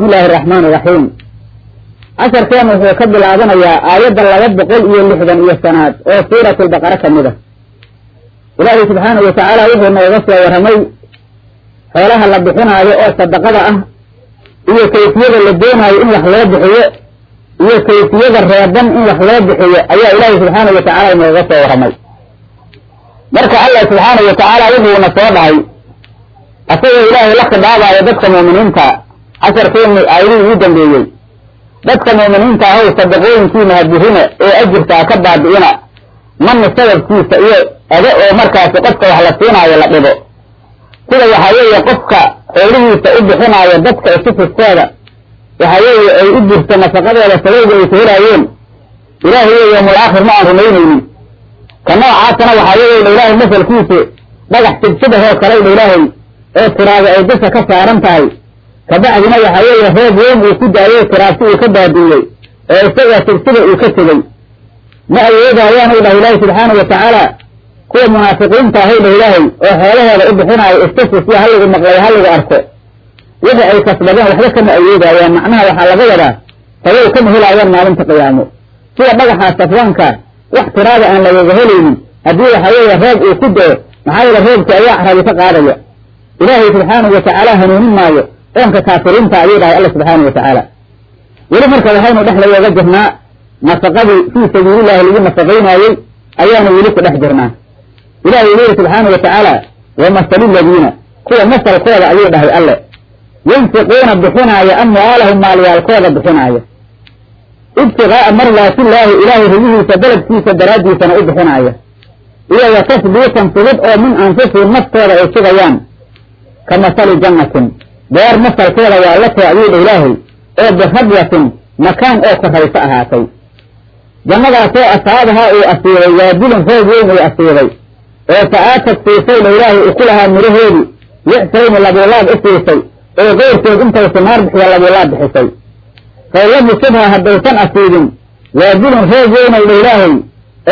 bismi illaahi araxmaan iraxiim casharkeena wuxuu ka bilaabanayaa aayadda laba boqol iyo lixdan iyo sanaad oo suuratu lbaqara ka mid a ilaahay subxaanahu watacaala wuxuu nooga soo warramay xoolaha la bixinaayo oo sadaqada ah iyo kayfiyada la doonaayo in wax loo bixiyo iyo kayfiyada reeban in wax loo bixiyo ayaa ilaahay subxaanahu watacaala nooga soo warramay. Marka allah subxaanahu watacaala wuxuuna soo dhahay asagoo ilaahay la khidaabayo dadka muuminiinta casharkeeni aayadihii ugu dambeeyey. Dadka muuminiinta ahow sadaqooyinkiina habuhina ee ajirkaa ka baabi'ina manni sababkiisa iyo ado oo markaasi qofka wax la siinaayo la dhibo. Sida waxaa weeye qofka xoolihiisa u bixinaayo dadka isufistooda waxaa weeye ay u jirto nafaqadooda sababga ay kahelaayeen ilaahay iyo yowmul aakhir ma aan rumaynaynin. Ka noocaasana waxaa weeye dha ilaahay masalkiisu dhagax sibsibahoo kale dha ilaahay oo tiraada ay dusha ka saaran tahay kabacdina waxaa weeye roob weyn uu ku daayo tiraabsi uu ka baabi'iyey oo isagoo sibsiba uu ka tegey ma awoodayaan u dhah ilaahay subxaana watacaala kuwa munaafiqiinta ahay dha ilaahay oo xoolahooda u bixinaayo istasisiya haligu maqlayo haligu arko wixii ay kasbadeen waxba kama awoodayaan macnaha waxaa laga wadaa sabaw kama helaayaan maalinta qiyaamo sida dhagaxaa safwaanka wax tiraada aan lagaga helaynin haddii waxaa weeye roob uu ku dao maxaa yeele roobkii ayaa carabi ka qaadaya ilaahay subxaanahu watacaala hanuunin maayo oonka kaafiriinta ayuu dhahay alla subxaana watacaala weli marka waxaynu dhex layooga jirnaa nafaqadii fii sabiilillahi lagu nafaqaynaayey ayaanu weli ku dhex jirnaa. Ilahay uu leeyi subxaana watacaala wamasali ladiina kuwa masalkooda ayuu dhahay alle yunfiquuna bixinaaya amwaalahum maalyaalkooda bixinaaya ibtigaaa mardaatillaahi ilaahay rigihiisa dalabkiisa daraaddiisana u bixinaaya iyo wa tasbiitan sugid oo min anfusihim naftooda ay sugayaan ka masali jannatin beer masalkeeda waa la dha ilaahay oo birabyatin makaan oo korayso ahaatay. Jannadaasoo asaabahaa uu asiibay waadilin roob weyn uu asiibay. Oo fa-aatad siisay dha ilaahay u ku lahaa miraheedii lixsayni labuulaad u siisay. Oo keyrkeed intaysa naar bixiya labuulaad bixisay. Fawlam yusibha haddaysan asiibin waadilin roob weynay dha ilaahay.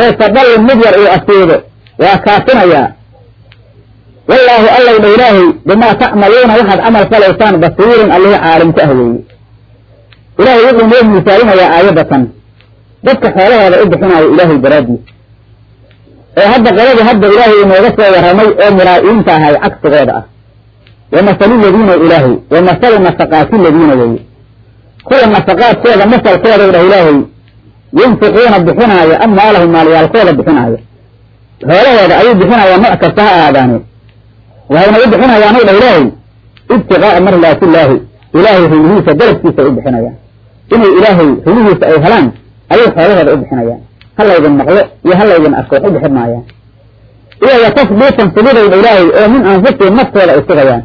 Oo sadallin mid yar uu asiibo waa kaafinayaa wallaahu allow dha ilaahay bimaa tacmaluuna waxaad camal falaysaan basiirin allihii caalimku ah weeye ilaahay wuxuu noo miisaalinayaa aayadatan dadka xoolahooda u bixinaayo ilaahay daraaddiis oo hadda qolada hadda ilaahay inooga soo warramay oo muraa'iinta ahay cagsigooda ah. Wamasalu ladiina ilaahay wamasalu nafaqaati ladiina weeye kuwa nafaqaadkooda masalkooda dhah ilaahay yunfiquuna bixinaaya amwaalahum maalyaalkooda bixinaaya xoolahooda ayuu bixinayaa nooc kasta ha aadaane waxayna u bixinayaan dha ilaahay ibtiqaa'a mardaatillaahi ilaahay rugihiisa dalabkiisa u bixinayaan inay ilaahay rugihiisa ay helaan ayay xoolahooda u bixinayaan ha laydin maqlo iyo ha laydin arko wax u bixin maayaan iyo tasbiitan sugidayda ilaahay oo min anfusihim naftooda ay sugayaan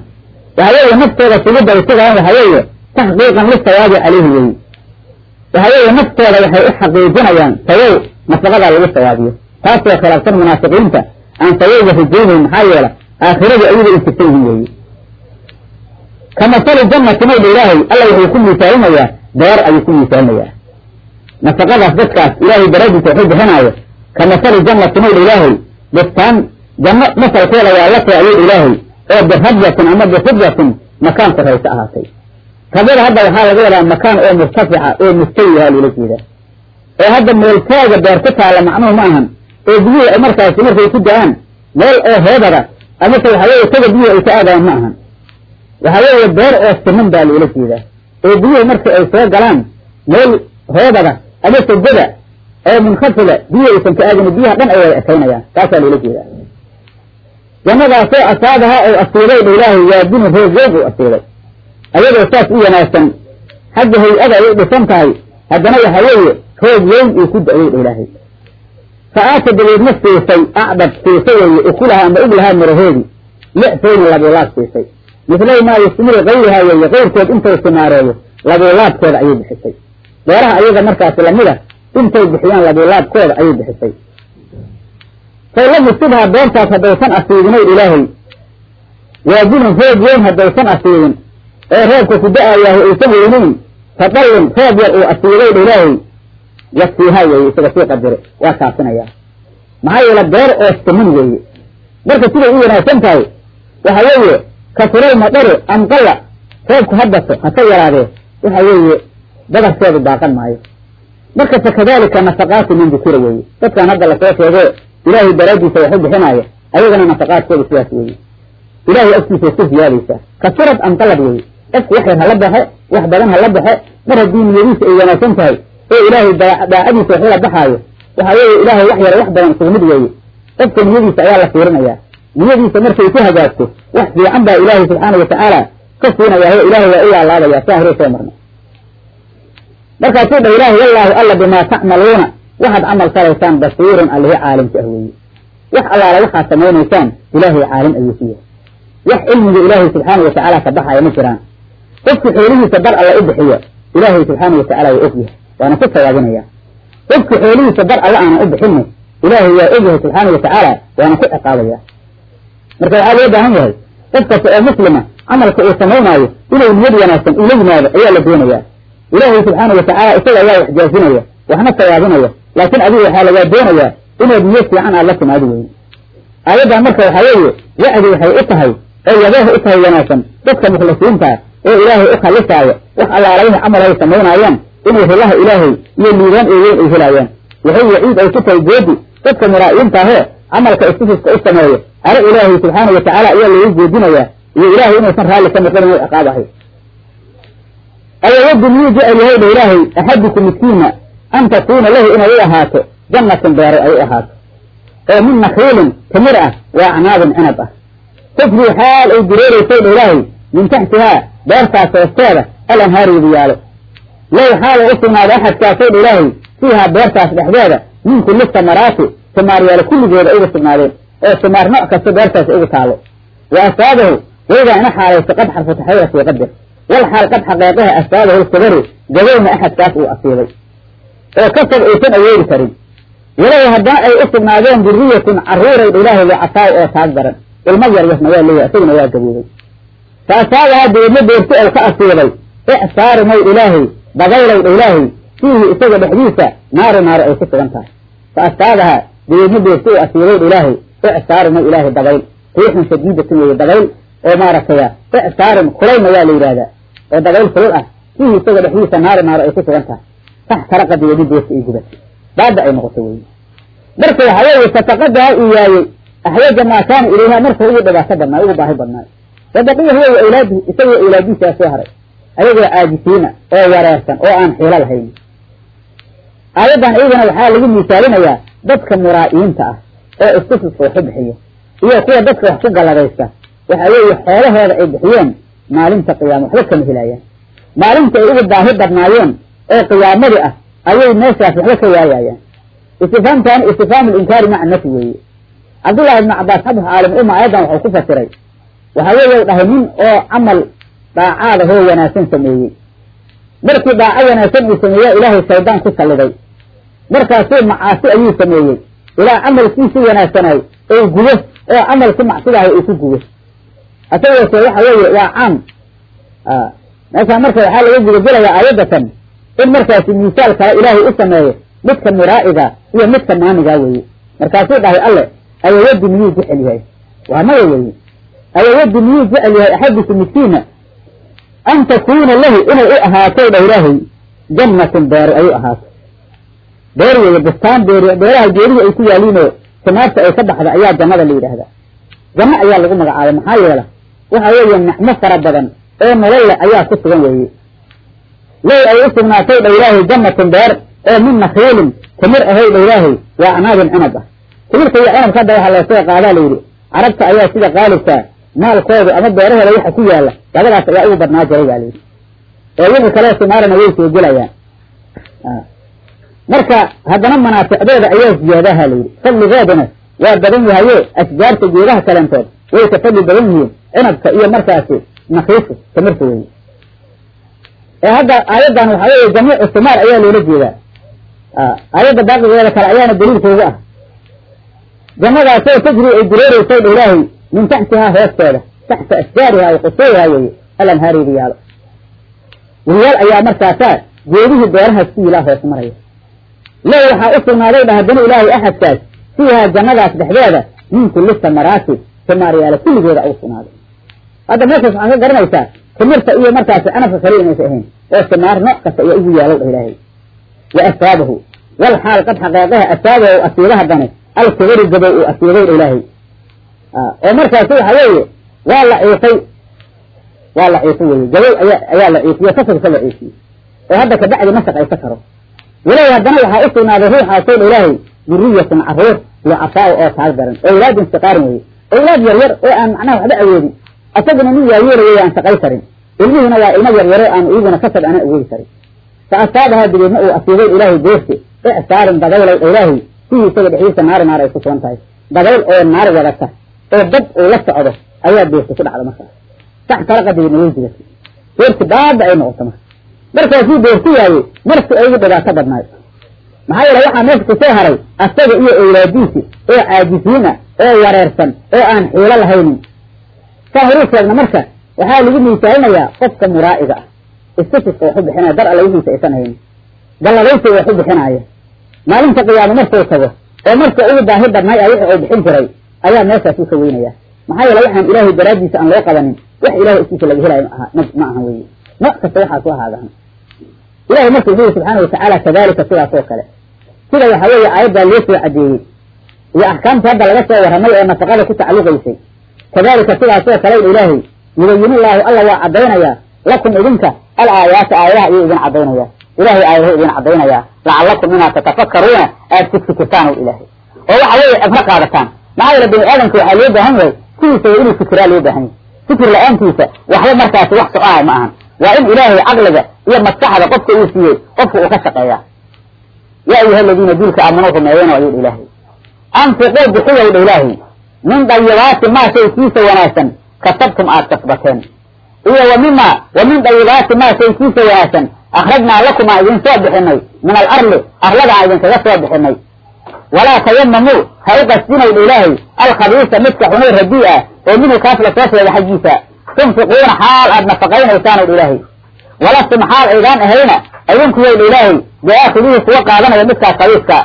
waxaa weeye naftooda sugidda ay sugayaan waxaa weeye taxqiiqan lisawaabi calayhi weeye waxaa weeye naftooda waxay u xaqiijinayaan sawow nafaqadaa lagu sawaabiyo taasoo khilaafsan munaafiqiinta aan sawowga rajaynayn maxaa yeela aakhiradu ayaga intisan yihiin weeye ka masali jannatin ow dha ilaahay alla wuxuu ku miisaalinayaa beer ayuu ku miisaalinayaa nafaqadaas dadkaas ilaahay daraadiisa waxu ka masali jannatin ow dha ilaahay dadkaan janno masalkeeda waa la too ayuu dha ilaahay oo birabyatin ama biribyatin makaan korayso ahaatay. Rabyada hadda waxaa laga wadaa makaan oo murtafica oo mustawiha loola jeedaa oo hadda meeltaaga beer ku taalla macnuhu ma ahan. Oo biyuhu markaasi markay ku da'aan meel oo hoodada amase waxaa weeye taga biyuhu ay ka aadaan ma ahan waxaa weeye beer oo siman baa loola jeedaa. Oo biyuhu marka ay soo galaan meel hoodada amase gada oo munkhafida biyuhu aysan ka aadin biyaha dhan ay wada ekaynayaan taasaa loola jeedaa. Jannadaasoo asaabaha ou asiibay dha ilaahay waadinu roog weyn uu asiibay ayadoo saas u wanaagsan xagga hay'ada ay u dhisan tahay haddana waxaa weeye roog weyn uu ku da-yay dha ilaahay fa-aata dabeedna siisay acdad siisay weeye ukulaha ama uglahaa miraheedi lixsayni labuulaad siisay mislay maa yusmiru kayrihaa weeye keyrkood intay simaareeyo labuulaadkooda ayay bixisay beeraha ayaga markaasi lamida intay bixiyaan labuulaadkooda ayay bixisay fawlam yusibhaa beertaas haddaysan asiibinay ilaahay waadilin roob weyn haddaysan asiibin oo roobka ku da'ayaahu aysan weynayn fadallin roob yar uu asiibay ilaahay yakfiihaa weeye isaga sii qadire waa kaafinayaa. Maxaa yeele beer oo siman weeye marka siday u wanaagsan tahay waxa weeye kasural madari amqalla roobku ha bato ha ka yaraadee waxa weeye badarkeedu baaqan maayo. Marka fakadalika nafaqaatu min dukura weeye dadkan hadda la soo sheego ilaahay daraadiisa wax u bixinaya ayagana nafaqaadkooda sidaas weeye ilahay agtiisa ku ziyaadaysaa kasurad amqalad weeye qofku wax yar hala baxo wax badan hala baxo mar haddii niyadiisa ay wanaagsan tahay oo ilaahay daacadiisa waxula baxaayo. Waxa weeye ilaahay wax yar wax badan isugu mid weeye. Qofka niyadiisa ayaa la fiirinaya. Niyadiisa markay ku hagaagto wax fiican baa ilaahay subxaana watacaala ka siinayaa ilaahay waa u laalaabaya saa hore soo marnay. Markaasuu dhah ilaahay wallaahu alla bimaa tacmaluuna. Waxaad camal falaysaan basiirun allihi caalimka ah weeye. Wax allaala waxaad samaynaysaan ilaahay caalim ayuu ku yahay wax cilmiga ilaahay subxaana watacaala ka baxaya ma jiraan. Qofki xoolihiisa dar alla u bixiyo ilaahay subxaana watacaala waa og yahay waana ku sawaabinaya qofki xoolihiisa dar alla aanan u bixinna ilaahay waa og yahay subxaana watacaala waana ku ciqaabaya marka waxaa loo baahan yahay qof kasta oo muslima camalka uu samaynaayo inuu niyad wanaagsan ula yimaado ayaa la doonaya ilaahay subxaana watacaala isaga ayaa wax jaasinaya waxna sawaabinaya laakiin adiga waxaa lagaa doonayaa inaad niyad fiican aad la timaado weyn aayaddan marka waxaa weeye wacdi waxay u tahay oo yabeeh u tahay wanaagsan dadka mukhlisiintaa oo ilaahay u khalisaayo wax allaala wixii camal ay samaynaayaan inay rilaha ilaahay iyo liibaan ee weyn ay helaayaan waxay waciid ay ku tahay goodi dadka muraa'iinta ahoo camalka istifiska u sameeyo. Ale ilaahay subxaana watacaala ayaa loogu jeedinayaa iyo ilaahay inuusan raalli ka noqon inuu ciqaabahay ayawadu miyuu jecel yahay dha ilaahay axadiku midkiina an takuuna lahu inay u ahaato jannatun beero ay u ahaato. Oo min nakhiilin timir ah wa acnaabin cinab ah. Tajri xaal ay dureereysay dha ilaahay min taxtihaa beertaas hoosteeda alanhaariidu yaalo low xaala u sugnaada axadkaasay dha ilaahay fiihaa beertaas dhexdeeda min kulli samaraati timaaryaalo kulligooda ugu sugnaadeen oo timaar nooc kasta beertaas ugu taalo wa asaabahu waydaa ina xaalayso qad xarfu taxriira fii qadir wal xaal qad xaqeeqaha asaabahu lkabaru gabowna axadkaas uu asiibay oo kasab aysan awoodi karin walow haddana ay u sugnaadeen duriyatun carruuray ilaahay locafaaw oo taag daran ilmo yar yarna waa leeyahay isaguna waa gaboobay fa asaabahaa deedna beerti ou ka asiibay icsaarumay ilaahay dagaylow dha ilaahay fiihi isaga dhexdiisa naaru naaro ay ku sugan tahay. Fa asaabahaa deedna beerti u asiibay dha ilaahay icsaarumay ilaahay dagayl riixun shadiidatun weeye dagayl oo maaragtaya icsaarun kulaylna waa la yidhahdaa oo dagayl kulul ah fiihi isaga dhexdiisa naaru naaro ay ku sugan tahay. Taxtaraqa deedna beerti ay gubatay baada ay noqotay wey marka waxaa weeye safaqadaha uu yaayey axwaja maa kaana ilayha marka ugu dhibaato badnaa ugu baahi badnaayo wadaqiya huwa wa awlaadihi isagoo awlaadihiisaa soo haray ayagoo caajisiina oo wareersan oo aan xiilo lahayn. Aayaddan iyadana waxaa lagu misaalinayaa dadka muraa'iinta ah oo istufiska waxu bixiya iyo kuwa dadka wax ku galladaysta waxaa weeye xoolahooda ay bixiyeen maalinta qiyaama waxba kama helaayaan maalinta ay ugu baahi badnaayeen oo qiyaamadii ah ayay meeshaas waxba ka waayayaan. Istifaamtaani istifhaamu linkaari maca nafi weeye. Cabdullahi ibnu cabaas xabx caalim uma aayaddan waxuu ku fasiray. Waxaa weeye dhahay nin oo camal dhaacaada hoo wanaagsan sameeyey. Markii dhaaco wanaagsan uu sameeya ilaahay shaydaan ku salliday markaasuu macaasi ayuu sameeyey. Ilaa camalkiisii wanaagsanay ou gubo oo camalkii macsidahay uu ku gubo. Asagoose waxa weeye waa caam meeshaan marka waxaa laga gudagelayaa aayadatan in markaasi misaal kale ilaahay u sameeyo midka muraa'iga iyo midka maanigaa weeye. Markaasuu dhahay alle ayawadi miyuu jecel yahay? Waa maya weeye. Ayawadi miyuu jecel yahay axadiku midkiina an takuuna lahu inay u ahaato dha ilaahay jannatun beero ay u ahaato beer weeye bustaan beer beeraha geerihi ay ku yaaliinoo timaarta ay ka baxda ayaa jannada la yidhaahdaa janno ayaa lagu magacaabay maxaa yeela waxa weeye nicmo fara badan oo nolol leh ayaa ku sugan weeye low ay u sugnaatay dha ilaahay jannatun beer oo min nakhiilin timir ahay dha ilaahay waa acnaabin cinab ah timirta iyo cinabka hadda waxaa loosoo qaadaa layidhi carabta ayaa sida qaalibkaa maalkooda ama beerahooda waxa ku yaalla labadaas ayaa ugu badnaa jiray baa layidhi oo wixii kaleo simaarana way soo gelayaan. Marka haddana manaaficdooda ayaa ziyaadaha layidhi fadligooduna waa badan yahaye ashjaarta geedaha kalentood way ka fadli badan yihiin cinabka iyo markaasi nakiisu timirta weeye ee hadda aayaddan waxaa weeye jamiicu simaar ayaa loola jeedaa. Aayadda baaqigeeda kale ayaana daliilkooga ah. Jannadaasoo tajri ay dureereysay ilaahay min taxtihaa hoosteeda taxta ashjaariha ay qusuuriha weeye alanhaariga yaalo ayaa markaasaa geedihii beerahaas ku hoos maraya low waxaa u sugnaaday dha haddana ilaahay axadkaas fiihaa jannadaas dhexdeeda min kulli samaraati simaaryaala kulligooda u sugnaaday hadda meeshaas waxaa ka garanaysaa timirta iyo markaasi canabka kaliya inaysa ahayn oo simaar nooc kasta ayaa ugu yaalow dha ilaahay wa asaabahu wal xaal qad xaqeeqaha asaabahu asiibaha dane alkibari gabow uu asiibay dha ilaahay oo markaasi waxa weeye waa la ciifay waa la ciifay weye gabow ayaa ayaa la ciifiye fasalka la ciifiyey oo hadda kabacdi ma shaqaysa karo. Walow haddana waxaa u sugnaaday ruuxaasoo dha ilaahay duriyatun carruur lucafaa oo taag daran. Owlaadin siqaarin weye owlaad yar yar oo aan macnaha waxba awoodin. Asaguna nin waayeelaya aan shaqay karin. Ilmihiina waa ilmo yar yaro aan iyaguna kasab ana awoodi karin. Fa asaabahaa dabeedna uu asiibay ilaahay deersi icsaarin dagaylow dha ilaahay. Sidii isaga dhexdiisa naari naar ay ku sugan tahay. Dagayl oo naar wadata oo dad uu la socdo ayaa deersi ku dhacda markaas sax talaqa dabeedna way digatay deersi baaba ay noqoto marka markaasuu deersi waayey marsi aygu dhibaato badnaay maxaa yeele waxaa meesha ku soo haray asaga iyo owlaadiisi oo caajisiin ah oo wareersan oo aan xiilo lahaynin saa horuu sheegna marka waxaa lagu miisaalinayaa qofka muraa'iga ah istifiska wax u bixinaya dar alla wixiisa aysan haynin galladaysa wax u bixinaaya maalinta qiyaamo markuu tago oo marka ugu baahi badnay a wixii uu bixin jiray ayaa meeshaas u kaweynaya maxaa yeele waxaan ilaahay daraaddiisa aan loo qabanin wax ilahay iskiisa laga helayo maaha ma ahan weye nooc kasta waxaas u ahaadahan ilahay marka wuxuu yihi subxaana watacaala kadalika sidaas oo kale. Sida waxa weeye aayaddaa loo soo cadeeyey iyo axkaamta hadda laga soo warramay oo nafaqada ku tacalluqaysay. Kadalika sidaasoo kale ilaahay yubayinullahu alla waa cadaynayaa lakum idinka al aayaati aayadaha ayuu idin cadaynaya ilahay aayadahu idin cadaynaya lacalakum inaad tatafakaruuna aad ku fikirtaan ilaahay. Oo waxa weeye cibro qaadataan maxaa yeele bini aadamka waxaa loo baahan yahay? Sidiisaba inuu fikiraa loo baahan yahay. Fikir la'aantiisa waxba markaasi wax soconaya ma ahan. Waa in ilaahay caqliga iyo maskaxda qofka uu siiyey qofka uu ka shaqeeya ya ayuha aladiina duulka aamanuu rumeeyeen ayuu ilaahay. Anfiquu bixiyow ilaahay. Min dayibaati maa shay kiisa wanaagsan kasabtum aad kasbateen. Iyo wa mima wa min dayibaati maa shay kiisa wanaagsan akhrajnaa lakum aan idin soo bixinay min alarli arlada aan idinkaga soo bixinay walaa tayamamuu ha u qasdinaw dha ilaahay alkhabiisa midka xunay radii ah oo minhu kaas la soo sheegay xaggiisa. Tunfiquuna xaal aad nafaqaynaysaanow dha ilaahay. Walastum xaal aydaan ahayna idinkuyow dha ilaahay biaakidihi kuwa qaadanaya midkaas khabiiska.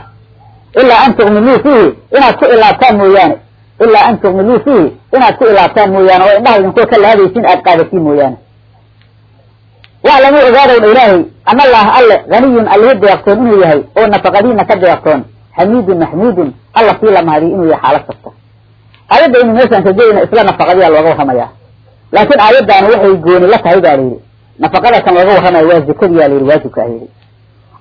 Ilaa an tugmiluu fiihi inaad ku ilaabtaan mooyaane. Ilaa an tugmiluu fiihi inaad ku ilaabtaan mooyaane oo indhaha idinkuwa ka laadaysiin aad qaadatiin mooyaane. Waclamuu ogaadow dha ilaahay an allaha alle haniyun allihi deeqtoon inuu yahay oo nafaqadiina ka deeqtoon xamiidun maxmuudun alla kii la mahadiyo inuu yahay xaalad kasta. Aayadda inu meeshaan ka gelayna isla nafaqadiyaa looga warramayaa. Laakiin aayaddaani waxay gooni la tahay baa layidhi nafaqada kan looga warramaya waa zakadiyaa layidhi waajibka ayidhi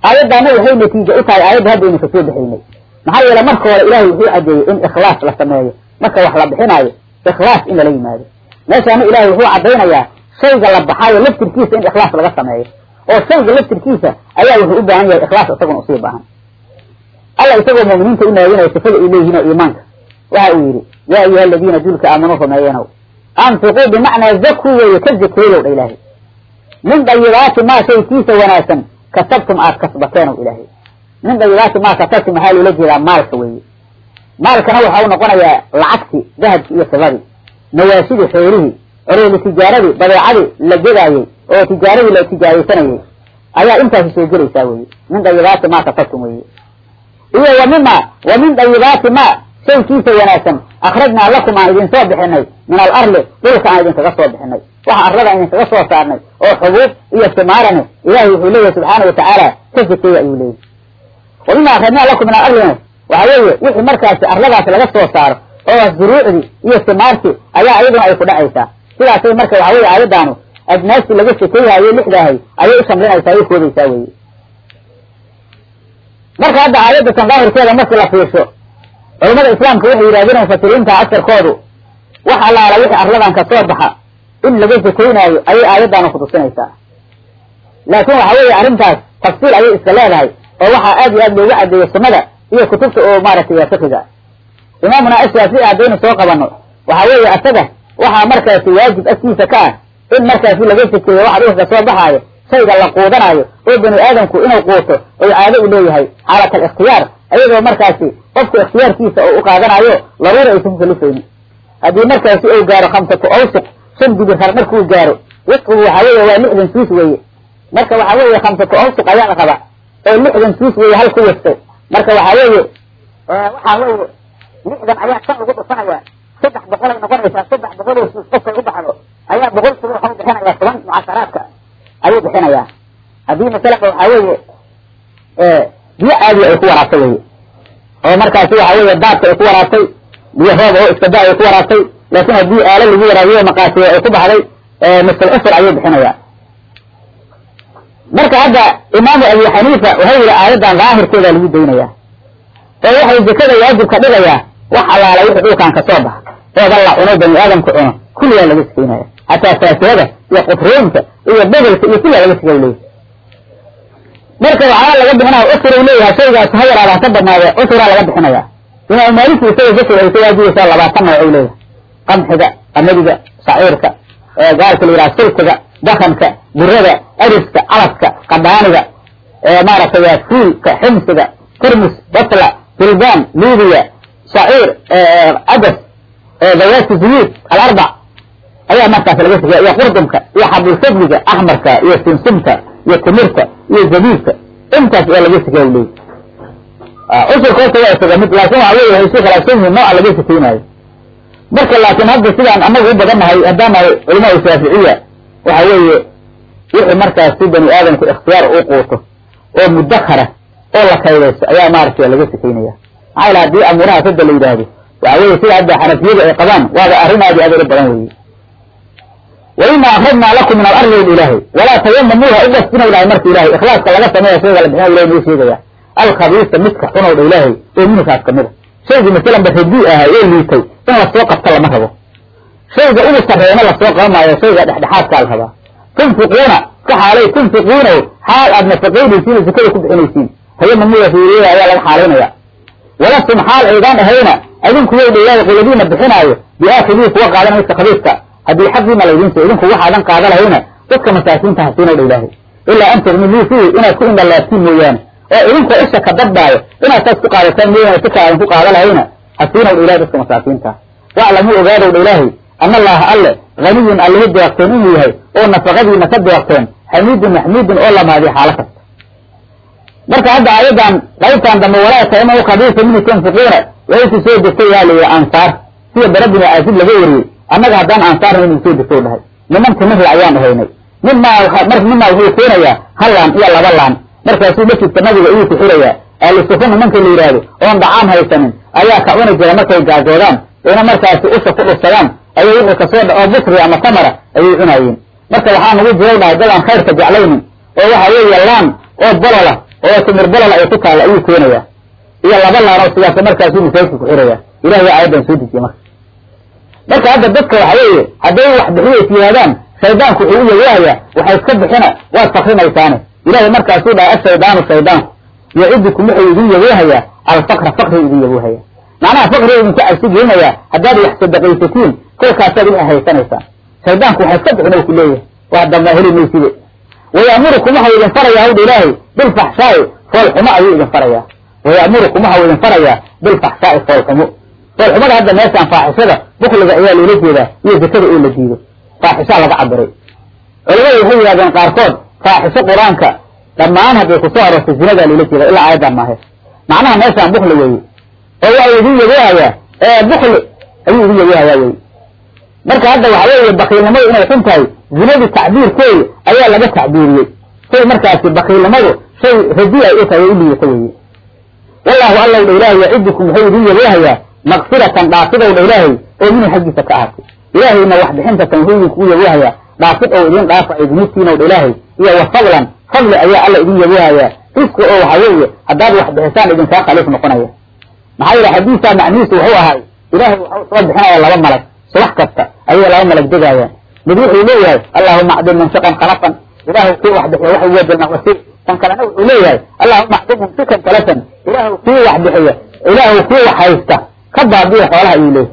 aayaddaana waxay natiijo u tahay aayadda haddaynu ka soo bixaynay maxaa yeele marka hore ilaahay wuxuu cadeeyey in ikhlaas la sameeyo. Marka wax la bixinaayo ikhlaas in lala yimaado. Meeshaana ilaahay wuxuu caddaynayaa shayga la baxaayo laftirkiisa in ikhlaas laga sameeyo. Oo shayga laftirkiisa ayaa wuxuu u baahan yahay ikhlaas isaguna u sii baahan alla isagoo mu'miniinta u naadinaya sifada ay leeyihiin oo iimaanka. Waxa uu yidhi yaa ayuha aladiina duulka aamanuu rumeeyenow anfiquu bimacnaa zakuu weeye ka zakeeyow dha ilaahay. Min dayibaati maa shay kiisa wanaagsan kasabtum aad kasbateenow ilaahay. Min dayibaati maa kasabtum maxaa loola jeedaa? Maalka weeye. Maalkana waxa u noqonayaa lacagti dahabki iyo fidadii mawaashidii xoolihii corooli tijaaradii badeecadii la gedaayey oo tijaaradii la tijaaraysanayey ayaa intaasi soo gelaysaa weye min dayibaati maa kasabtum weye iyo wa mima wa min dayibaati ma shaykiisa wanaagsan. Akhrajnaa lakum aan idin soo bixinay. Min alarli dhulka aan idinkaga soo bixinay. Waxa arlada idinkaga soo saarnay oo xubuub iyo simaarane ilahay wuxuu leeyahay subxaana watacaala ka zakeeya ayuu leeyahy wa mima akhrajnaa lakum min alarlina waxa weeye wixii markaasi arladaas laga soo saaro oo zuruucdii iyo simaartii ayaa iyaduna ay ku dhacaysaa. Sidaasay marka waxa weye aayaddaanu ajnaastii laga shekeeyhayo lixdaahay ayay u shamlinaysaa ay koodaysaa weye marka hadda aayadda tan daahirkeeda markii la fiirsho culamada islaamka waxay yidhahdeen mufasiriinta asarkoodu wax allaala wixii arladan ka soo baxa in laga zakeynaayo ayay aayaddaanu kutusinaysaa laakiin waxa weeye arrintaas tafsiil ayay iska leedahay oo waxaa aad iyo aad looga cadeeyey sunnada iyo kutubta oo maaragtay fiqiga. Imaamuna ashaafici haddaynu soo qabanno waxa weeye asaga waxaa markaasi waajib agtiisa ka ah in markaasi laga zakeeyo waxa dhulka ka soo baxaayo shayga la quudanaayo oo bani aadamku inuu quuto oy caado u leeyahay xaalat alikhtiyaar ayadoo markaasi qofka ikhtiyaarkiisa oo u qaadanayo laruura aysan ku kalifaynin haddii markaasi uu gaaro khamsatu awsuq shan dibirhar markuu gaaro wisqigu waxa weeye waa lixdan suus weeye. Marka waxa weeye khamsatu awsuq ayaa qaba oo lixdan suus weeye hal ku wasto marka waxa weeye waxa weeye lixdan ayaa shan ugu dhufanaya saddex boqol ay noqonaysaa saddex boqol oo qofkay u baxdo ayaa boqolkiiba waxau bixinayaa toban mucasharaadka bixinayaa haddii masalaba waxaa weeye biyo caadiya ay ku waraabtay weye oo markaasi waxa weeye daadka ay ku waraabtay biyo roob oo iskada ay ku waraabtay laakin haddii aalo lagu waraabiyo maqaasiya ay ku baxday misl cusr ayuu bixinaya marka hadda imaamu abi xaniifa waxau yihi aayaddan daahirkeeda lagu daynaya oo waxay zakada waajibka dhigayaa wax allaala wixii dhulkan ka soo baxa. Ooda la cuno bani aadamka cuno kulligaa laga sikaynaya hataa faasihada iyo qutrooyinka iyo bedelka iyo kulligaa laga sikay leeyahy marka waxaa laga bixinaya cusru leeyahay shaygaas ha yaraada haka badnaade cusraa laga bixinaya imaam maaliki isaga zakada ay ka waajibaysaa labaatan nooc u leeyahay. Qamxiga qamadiga shaciirka gaalka la yidhaha sultiga dakanka burada ariska calaska qadaaniga maaragtay fuulka ximsiga turmus batla bilban libiya shaciir cadas dawaati zuyuud alarbac ayaa markaas laga sikiya iyo qurdumka iyo xabulfadliga axmarka iyo simsimka iyo timirta iyo zabiibka intaas ayaa laga sikiya u leeyahy cusurka horta waa isaga mid laakin waxa wey waxay isu khilaafsan yihiin nooca laga sikeynayo marka laakin hadda sidaan anagu u badan nahay haddaan nahay culama shaaficiya waxa weeye wixii markaas si bani aadamku ikhtiyaar u quuto oo mudakara oo la kaydaysto ayaa maaragtay laga sikaynaya maxaa yala haddii amuuraha sada la yidhaahdo waxa weye sida hadda xanafiyada ay qabaan waaba arrin aad iyo aad ula badan weeye waima akradnaa lakum min alardi ilaahay walaa tayamamuuha ugasdinow dhahay marka ilahay ikhlaaska laga sameeya shayga la bixina ilahay noo sheegaya alkhabiisa midka xunow dha ilaahay oo minkaas kamida shaygii masalan ba radii ahay oo liitay in la soo qabto lama rabo shayga ugu sarreeyna la soo qaban maayo shayga dhexdhexaadkaa la rabaa tunfiquuna ka xaalay tunfiquuna xaal aad nafaqaynaysiin oo ku bixinaysiin tayamamuuha fiiriyada ayaa laga xaalaynaya walastum xaal aydaan ahayna adinku way dha ilaahay qoladiina bixinaayo biaakhidii kuwa qaadana midka khabiiska haddii xaqiina laydin siiyo idinku waxaadan qaada lahayna dadka masaakiinta hasiinow dha ilaahay. Ilaa an tagmiluu fiihi inaad ku indhalaabtiin mooyaane. Oo idinkoo isha ka dadbaayo inaad saas ku qaadataan mooyaane si kale ku qaada lahayna hasiinow dha ilahay dadka masaakiinta waclamuu ogaadow dha ilaahay ana allaha alle haniyun allihi deeqteen inuu yahay oo nafaqadiina ka deeqteen xamiidun maxmuudun oo lamaadiy xaalo kasta. Marka hadda ayadan qaybtan dambe walaa tayamamu khabiisa mini tunfiquuna waxay ku soo degtay yaa layihi ansaar. Sida bara bini laga wariyey annaga haddaan ansaarna inuu soo degtay dhahay niman timihla ayaan ahaynay ninmaa ninmaa wuxuu keenayaa hal laan iyo laba laan. Markaasuu masjidka nabiga iyuu ku xirayaa. Ahlusufa nimanka la yidhaahdo oon dhacaam haysanin. Ayaa ka cuni jira markay gaajoodaan ina markaasi usha ku dhufsadaan ayay wixii ka soo dhaco busri ama tamara ayay cunaayeen. Marka waxaa nagu jiray dhahay dadaan khayrka jeclaynin. Oo waxa weeye laan oo bolola oo timir bolola ay ku taalla ayuu keenayaa. Iyo laba laan oo sidaas markaasuu masaajidka ku xirayaa. Ilahay aayadan soo dejiye marka marka hadda dadka waxa weeye hadday wax bixiyo is yihaadaan shaydaanku wuxuu u yawaahayaa waxa iska bixina waad fakrinaysaane ilahay markaasuu dhahay ashaydaanu shaydaanku yacidukum wuxuu idin yawoohayaa alfakra fakri idin yawoohaya macnaha fakriga idinku cabsi haddaad wax sadaqaysatiin kolkaasaad wixii haysanaysaan shaydaanku waxa iska bixin oo ku leeyahay. Waa dambaa heli mayside wayaamurukum waxau idin farayaa hawdha ilaahay bilfaxshaai foolxumo ayuu idin farayaa. Wayaamurukum waxau idin farayaa bilfaxshaai foolxumo foolxumada hadda meeshaan faaxishada bukliga ayaa loola jeedaa iyo zakada oo la diido faaxishaa laga cabiray culamada waxay yidhahdeen qaarkood faaxisho qur'aanka dhammaan hadday ku soo aroortay zinadaa loola jeeda ilaa aayaddan maahe macnaha meeshaan bukli weeye oo waxau idin yaboohayaa ee bukli ayuu idin yaboohayaa wey marka hadda waxa weeye bakiilnimadu inay xun tahay zinadii tacbiirkeedi ayaa laga tacbiiriyey. Shay markaasi bakiilnimadu shay radi ay u tahay way u liiyato weeye. Wallahu allow dha ilaahay yacidukum wuxuu idin yaboohayaa makfiratan dhaafidow dha ilaahay oo minhu xaggiisa ka ahaatay ilaahayna wax bixintatan wuxuu idinkugu yaboohayaa dhaafid oo idin dhaafayo dha ilaahay iyo wa fadlan fadli ayaa alla idin yaboohayaa riska oo waxa weeye haddaad wax bixisaan idinkaa khaliif noqonaya maxaa yeele xadiisaa macnihiisu wuxuu ahay ilaahay waxau soo bixinaya laba malag subax kasta ayay laba malag degaayaan mid wuxuu leeyahay allahuma acdin munfiqan kalafan ilaahu kii wax bixiya wax kan kalena wuxuu leeyahay allahuma acdin mumsikan kalafan ilaahu kii wax bixiya ilaahu kii wax haysta ka baabiya xoolaha ayuu leeyahay.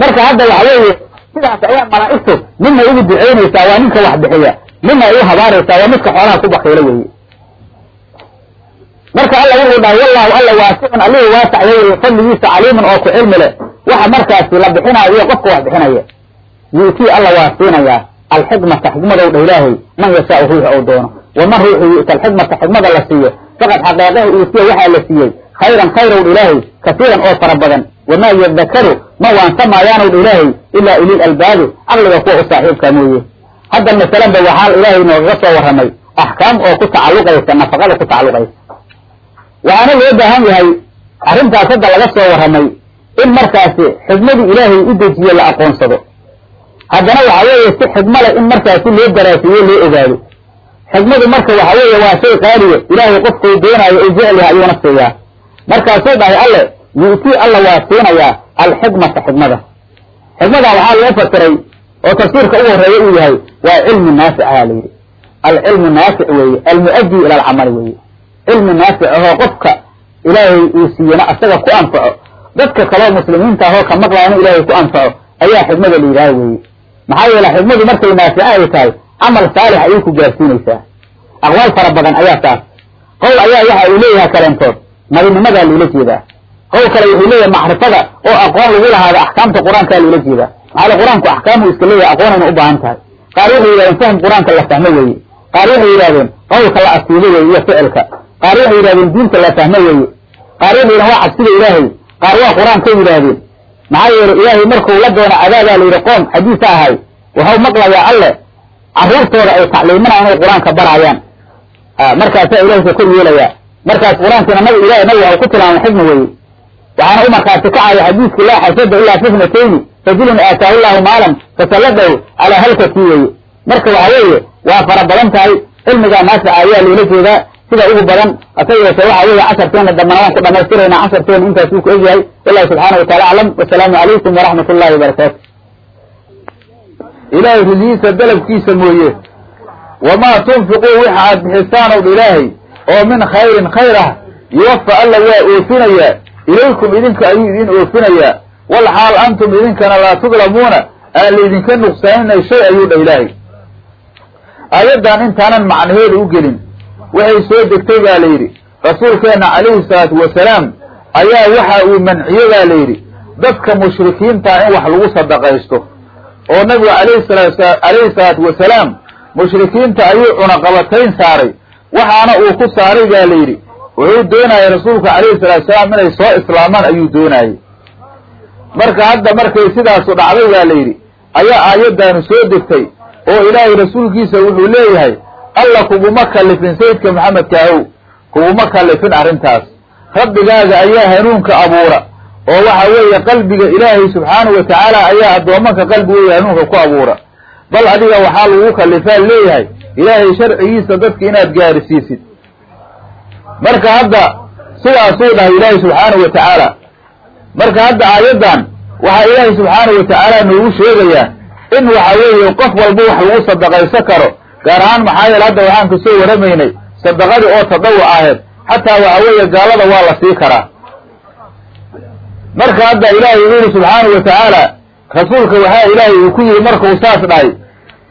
Marka hadda waxa weeye sidaas ayaa malaa'igtu midna ugu ducaynaysaa waa ninka wax bixiya. Midna ay habaaraysaa waa midka xoolaha ku bakiilo weeye. Marka alla wuxuu dhahay wallahu alla waasicun allihii waasac weeye fadligiisa caliimun oo ku cilmi leh. Waxa markaasi la bixinaayo iyo qofka wax bixinaya. Yu'tii alla waa siinayaa alxikmata xikmadow dha ilaahay man yashaau ruuxa ou doono. Waman ruuxu yu'ta alxikmata xikmada la siiyo. Faqad xaqeeqaha uutiya waxaa la siiyey khayran khayrow dha ilaahay kasiiran oo fara badan. Wamaa yadakaru ma waansamayaanu dha ilaahay ilaa ulil albaabi caqliga kuwa u saaxiibka mooye. Hadda masalanba waxaa ilaahay noogaga soo warramay axkaam oo ku tacalluqaysa nafaqada ku tacalluqaysa. Waxaana loo baahan yahay arrintaas hadda laga soo warramay in markaasi xigmadii ilaahay u dejiye la aqoonsado. Haddana waxa weeye si xigmale in markaasi loo daraaseeyo loo ogaado. Xigmadu marka waxa weeye waa shay qaaliya ilaahay qofkuu doonaayo u jecel yahay ayuuna siiyaa markaasuu dhahay alle yu'tii alla waa siinayaa alxikmata xikmada xikmadan waxaa loo fasiray oo tafsiirka ugu horreeya uu yahay waa cilmi naafic la yidhi. Alcilmu naafic weeye almu'addi ila alcamali weeye. Cilmi naafic ahoo qofka ilaahay uu siiyena asaga ku anfaco. Dadka kaloo muslimiinta ahoo ka maqlaana ilaahay ku anfaco ayaa xikmada la yidhaha weeye. Maxaa yeele xikmadu markay naafica ay tahay camal saalix ayay ku gaarsiinaysaa. Aqwaal fara badan ayaa saas qowl ayaa waxa uu leeyahay kaleentood nabinimadaa loola jeedaa qowl kale wuxuu leeyahay macrifada oo aqoon lagu lahaada axkaamta qur'aankaa loola jeedaa maxaale qur'aanku axkaamuu iska leeyahay aqoonayna u baahan tahay. Qaar waxay yidhahdeen fahm qur'aanka la fahmo weeye. Qaar waxay yidhahdeen qawlka la asiibo weeye iyo ficilka. Qaar waxay yidhahdeen diinta la fahmo weeye. Qaar waxay yidhahen waa cabsida ilaahay. Qaar waa qur'aanka yidhaahdeen. Maxaa yeele ilaahay markuu la doono cadaadaa la yidhi qoom xadiisa ahay waxau maqlayaa alle. Carruurtooda ay tacliiminayaan inay qur'aanka baraayaan markaasaa ilahay ka kor yeelayaa markaas qur'aankiina nabi ilahi nabi waxau ku tilmaamay xikma weeye waxaana u markaasi kacaya xadiiski laa xasada ilaa fitnatayni rajulun aataahu llahu maalan fasalladahu calaa halkakii weeye marka waxa weeye waa fara badan tahay cilmigaa naafica ayaa loola jeedaa sida ugu badan hase yeeshe waxa weeye casharkeena dambana waan ku dhamaystiraynaa casharkeena intaasuu ku egyahay wallahu subxaana wa taala aclam wasalaamu calaykum waraxmat ullahi wabarakaatu ilaahay ridihiisa dalabkiisa mooye wamaa tunfiquu wixa aad bixisaan ow ilaahay oo min khayrin khayr ah yuwafa alla waa oofinayaa. Ilaykum idinka ayuu idin oofinayaa. Wal xaal antum idinkana laa tudlamuuna aan laydinka nuqsaaninay shay ayuu dha ilaahay. Aayaddan intaanan macnaheeda u gelin waxay soo degtay baa la yidhi. Rasuulkeenna calayhi salaatu wasalaam ayaa waxa uu manciyo baa la yidhi dadka mushrikiintaa in wax lagu sadaqaysto. Oo nabigu alayhi salaatu wasalaam mushrikiinta ayuu cunaqabatayn saaray waxaana uu ku saaray baa la yidhi. Wuxuu doonayay rasuulku calayhi salaatu wasalaam inay soo islaamaan ayuu doonayey marka hadda markay sidaasu dhacday baa la yidhi ayaa aayaddaanu soo degtay oo ilaahay rasuulkiisa wuxuu leeyahay alla kuguma kallifin sayidka maxamedkaahow kuguma kallifin arrintaas. Rabbigaaga ayaa hanuunka abuura oo waxa weeye qalbiga ilaahay subxaanahu wa tacaala ayaa addoomanka qalbigooda hanuunka ku abuura. Bal adiga waxaa lagu kallifaa leeyahay ilaahay sharcigiisa dadka inaad gaarisiisid marka hadda sidaasuu dhahay ilaahay subxaanahu wa tacaala marka hadda aayaddan waxaa ilaahay subxaanahu wa tacaala noogu sheegayaa in waxa weeye qof walba wax lagu sadaqaysan karo gaar ahaan maxaa yeele hadda waxaan ka soo waramaynay sadaqadii oo tadawuc ahayd xataa waxa weeye gaalada waa la sii karaa. Marka hadda ilaahay wuxu yihi subxaanahu wa tacaala rasuulka waxaa ilaahay uu ku yihi markuu saas dhahay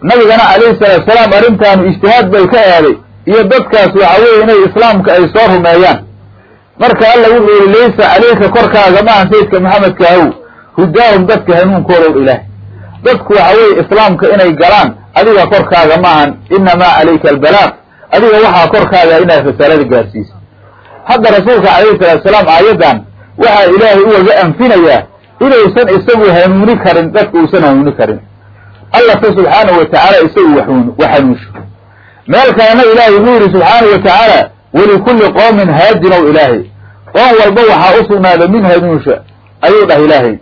nabigana calayhi salaatu salaam arrintaanu ijtihaad bay ka aaday iyo dadkaas waxa weeye inay islaamka ay soo rumeeyaan. Marka alla wuxuu yihi laysa calayka korkaaga maahan sayidka maxamedkaahow hudaahum dadka hanuunkoodow ilaah. Dadku waxa weeye islaamka inay galaan adiga korkaaga maahan inamaa calayka albalaaq adiga waxaa korkaaga inaad risaalada gaarsiiso hadda rasuulka calayhi salaatu salaam aayaddan waxaa ilaahay uwaga anfinayaa inuusan isagu hanuuni karin dadka uusan hanuuni karin alla se subxaanahu wa tacaala isagu wax hanuunsho meel kalena ilaahay wuxuu yidhi subxaanahu wa tacaala walikulli qoomin haadin ow ilaahay. Qoom walba waxaa u sugnaada min hanuunsha? Ayuu dhah ilaahay.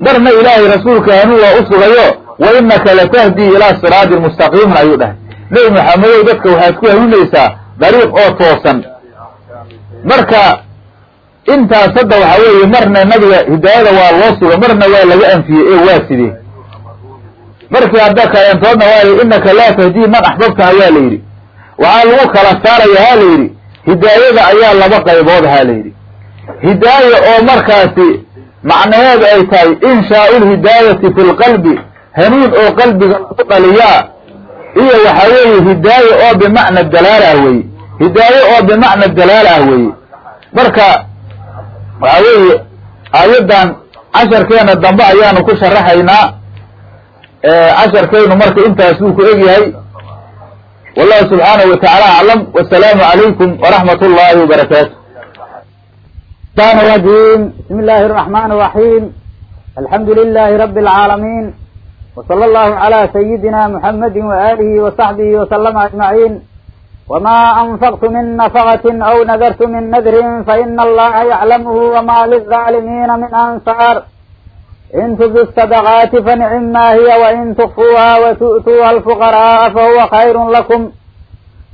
Darna ilaahay rasuulka hanuun waa u sugayo wa innaka latahdii ilaa siraatin mustaqiimin ayuu dhahay. Nebi maxamedow dadka waxaad ku hanuunaysaa dariiq oo toosan. Marka intaas hadda waxa weeye marna nabiga hidaayada waa loo suga marna waa laga anfiyey ee waa sidee markii hadda kaleentoodna waa innaka laa tahdii man axbabta ayaa la yidhi. Waxaa lagu kala saaraya ha la yidhi. Hidaayada ayaa laba qaybood ha la yidhi. Hidaaya oo markaasi macnaheedu ay tahay inshaau lhidaayati fi lqalbi hanuun oo qalbiga lagu dhaliyaa iyo waxa weeye hidaaye oo bimacna dalaal ah weeye. Hidaaye oo bimacna dalaal ah weeye. Marka waxa weeye aayaddan casharkeena dambe ayaanu ku sharaxaynaa casharkaynu marka intaas wuu ku egyahay wallahu subxaanahu watacaala aclam wasalaamu calaykum waraxmat ullaahi wabarakaatu rajiim. Bismi illaahi araxmaan araxiim alxamdu lilaahi rabbi alcaalamiin wsala allahu calaa sayidina muxamadi waaalihi wasaxbihi wasalama ajmaciin. Wama anfaqtu min nafaqatin aw nadartu min nadrin faina allaha yaclamuhu wama lilzaalimiina min ansaar أنصار إن تبدوا الصدقات فنعما هي وإن تخفوها وتؤتوها الفقراء فهو خير لكم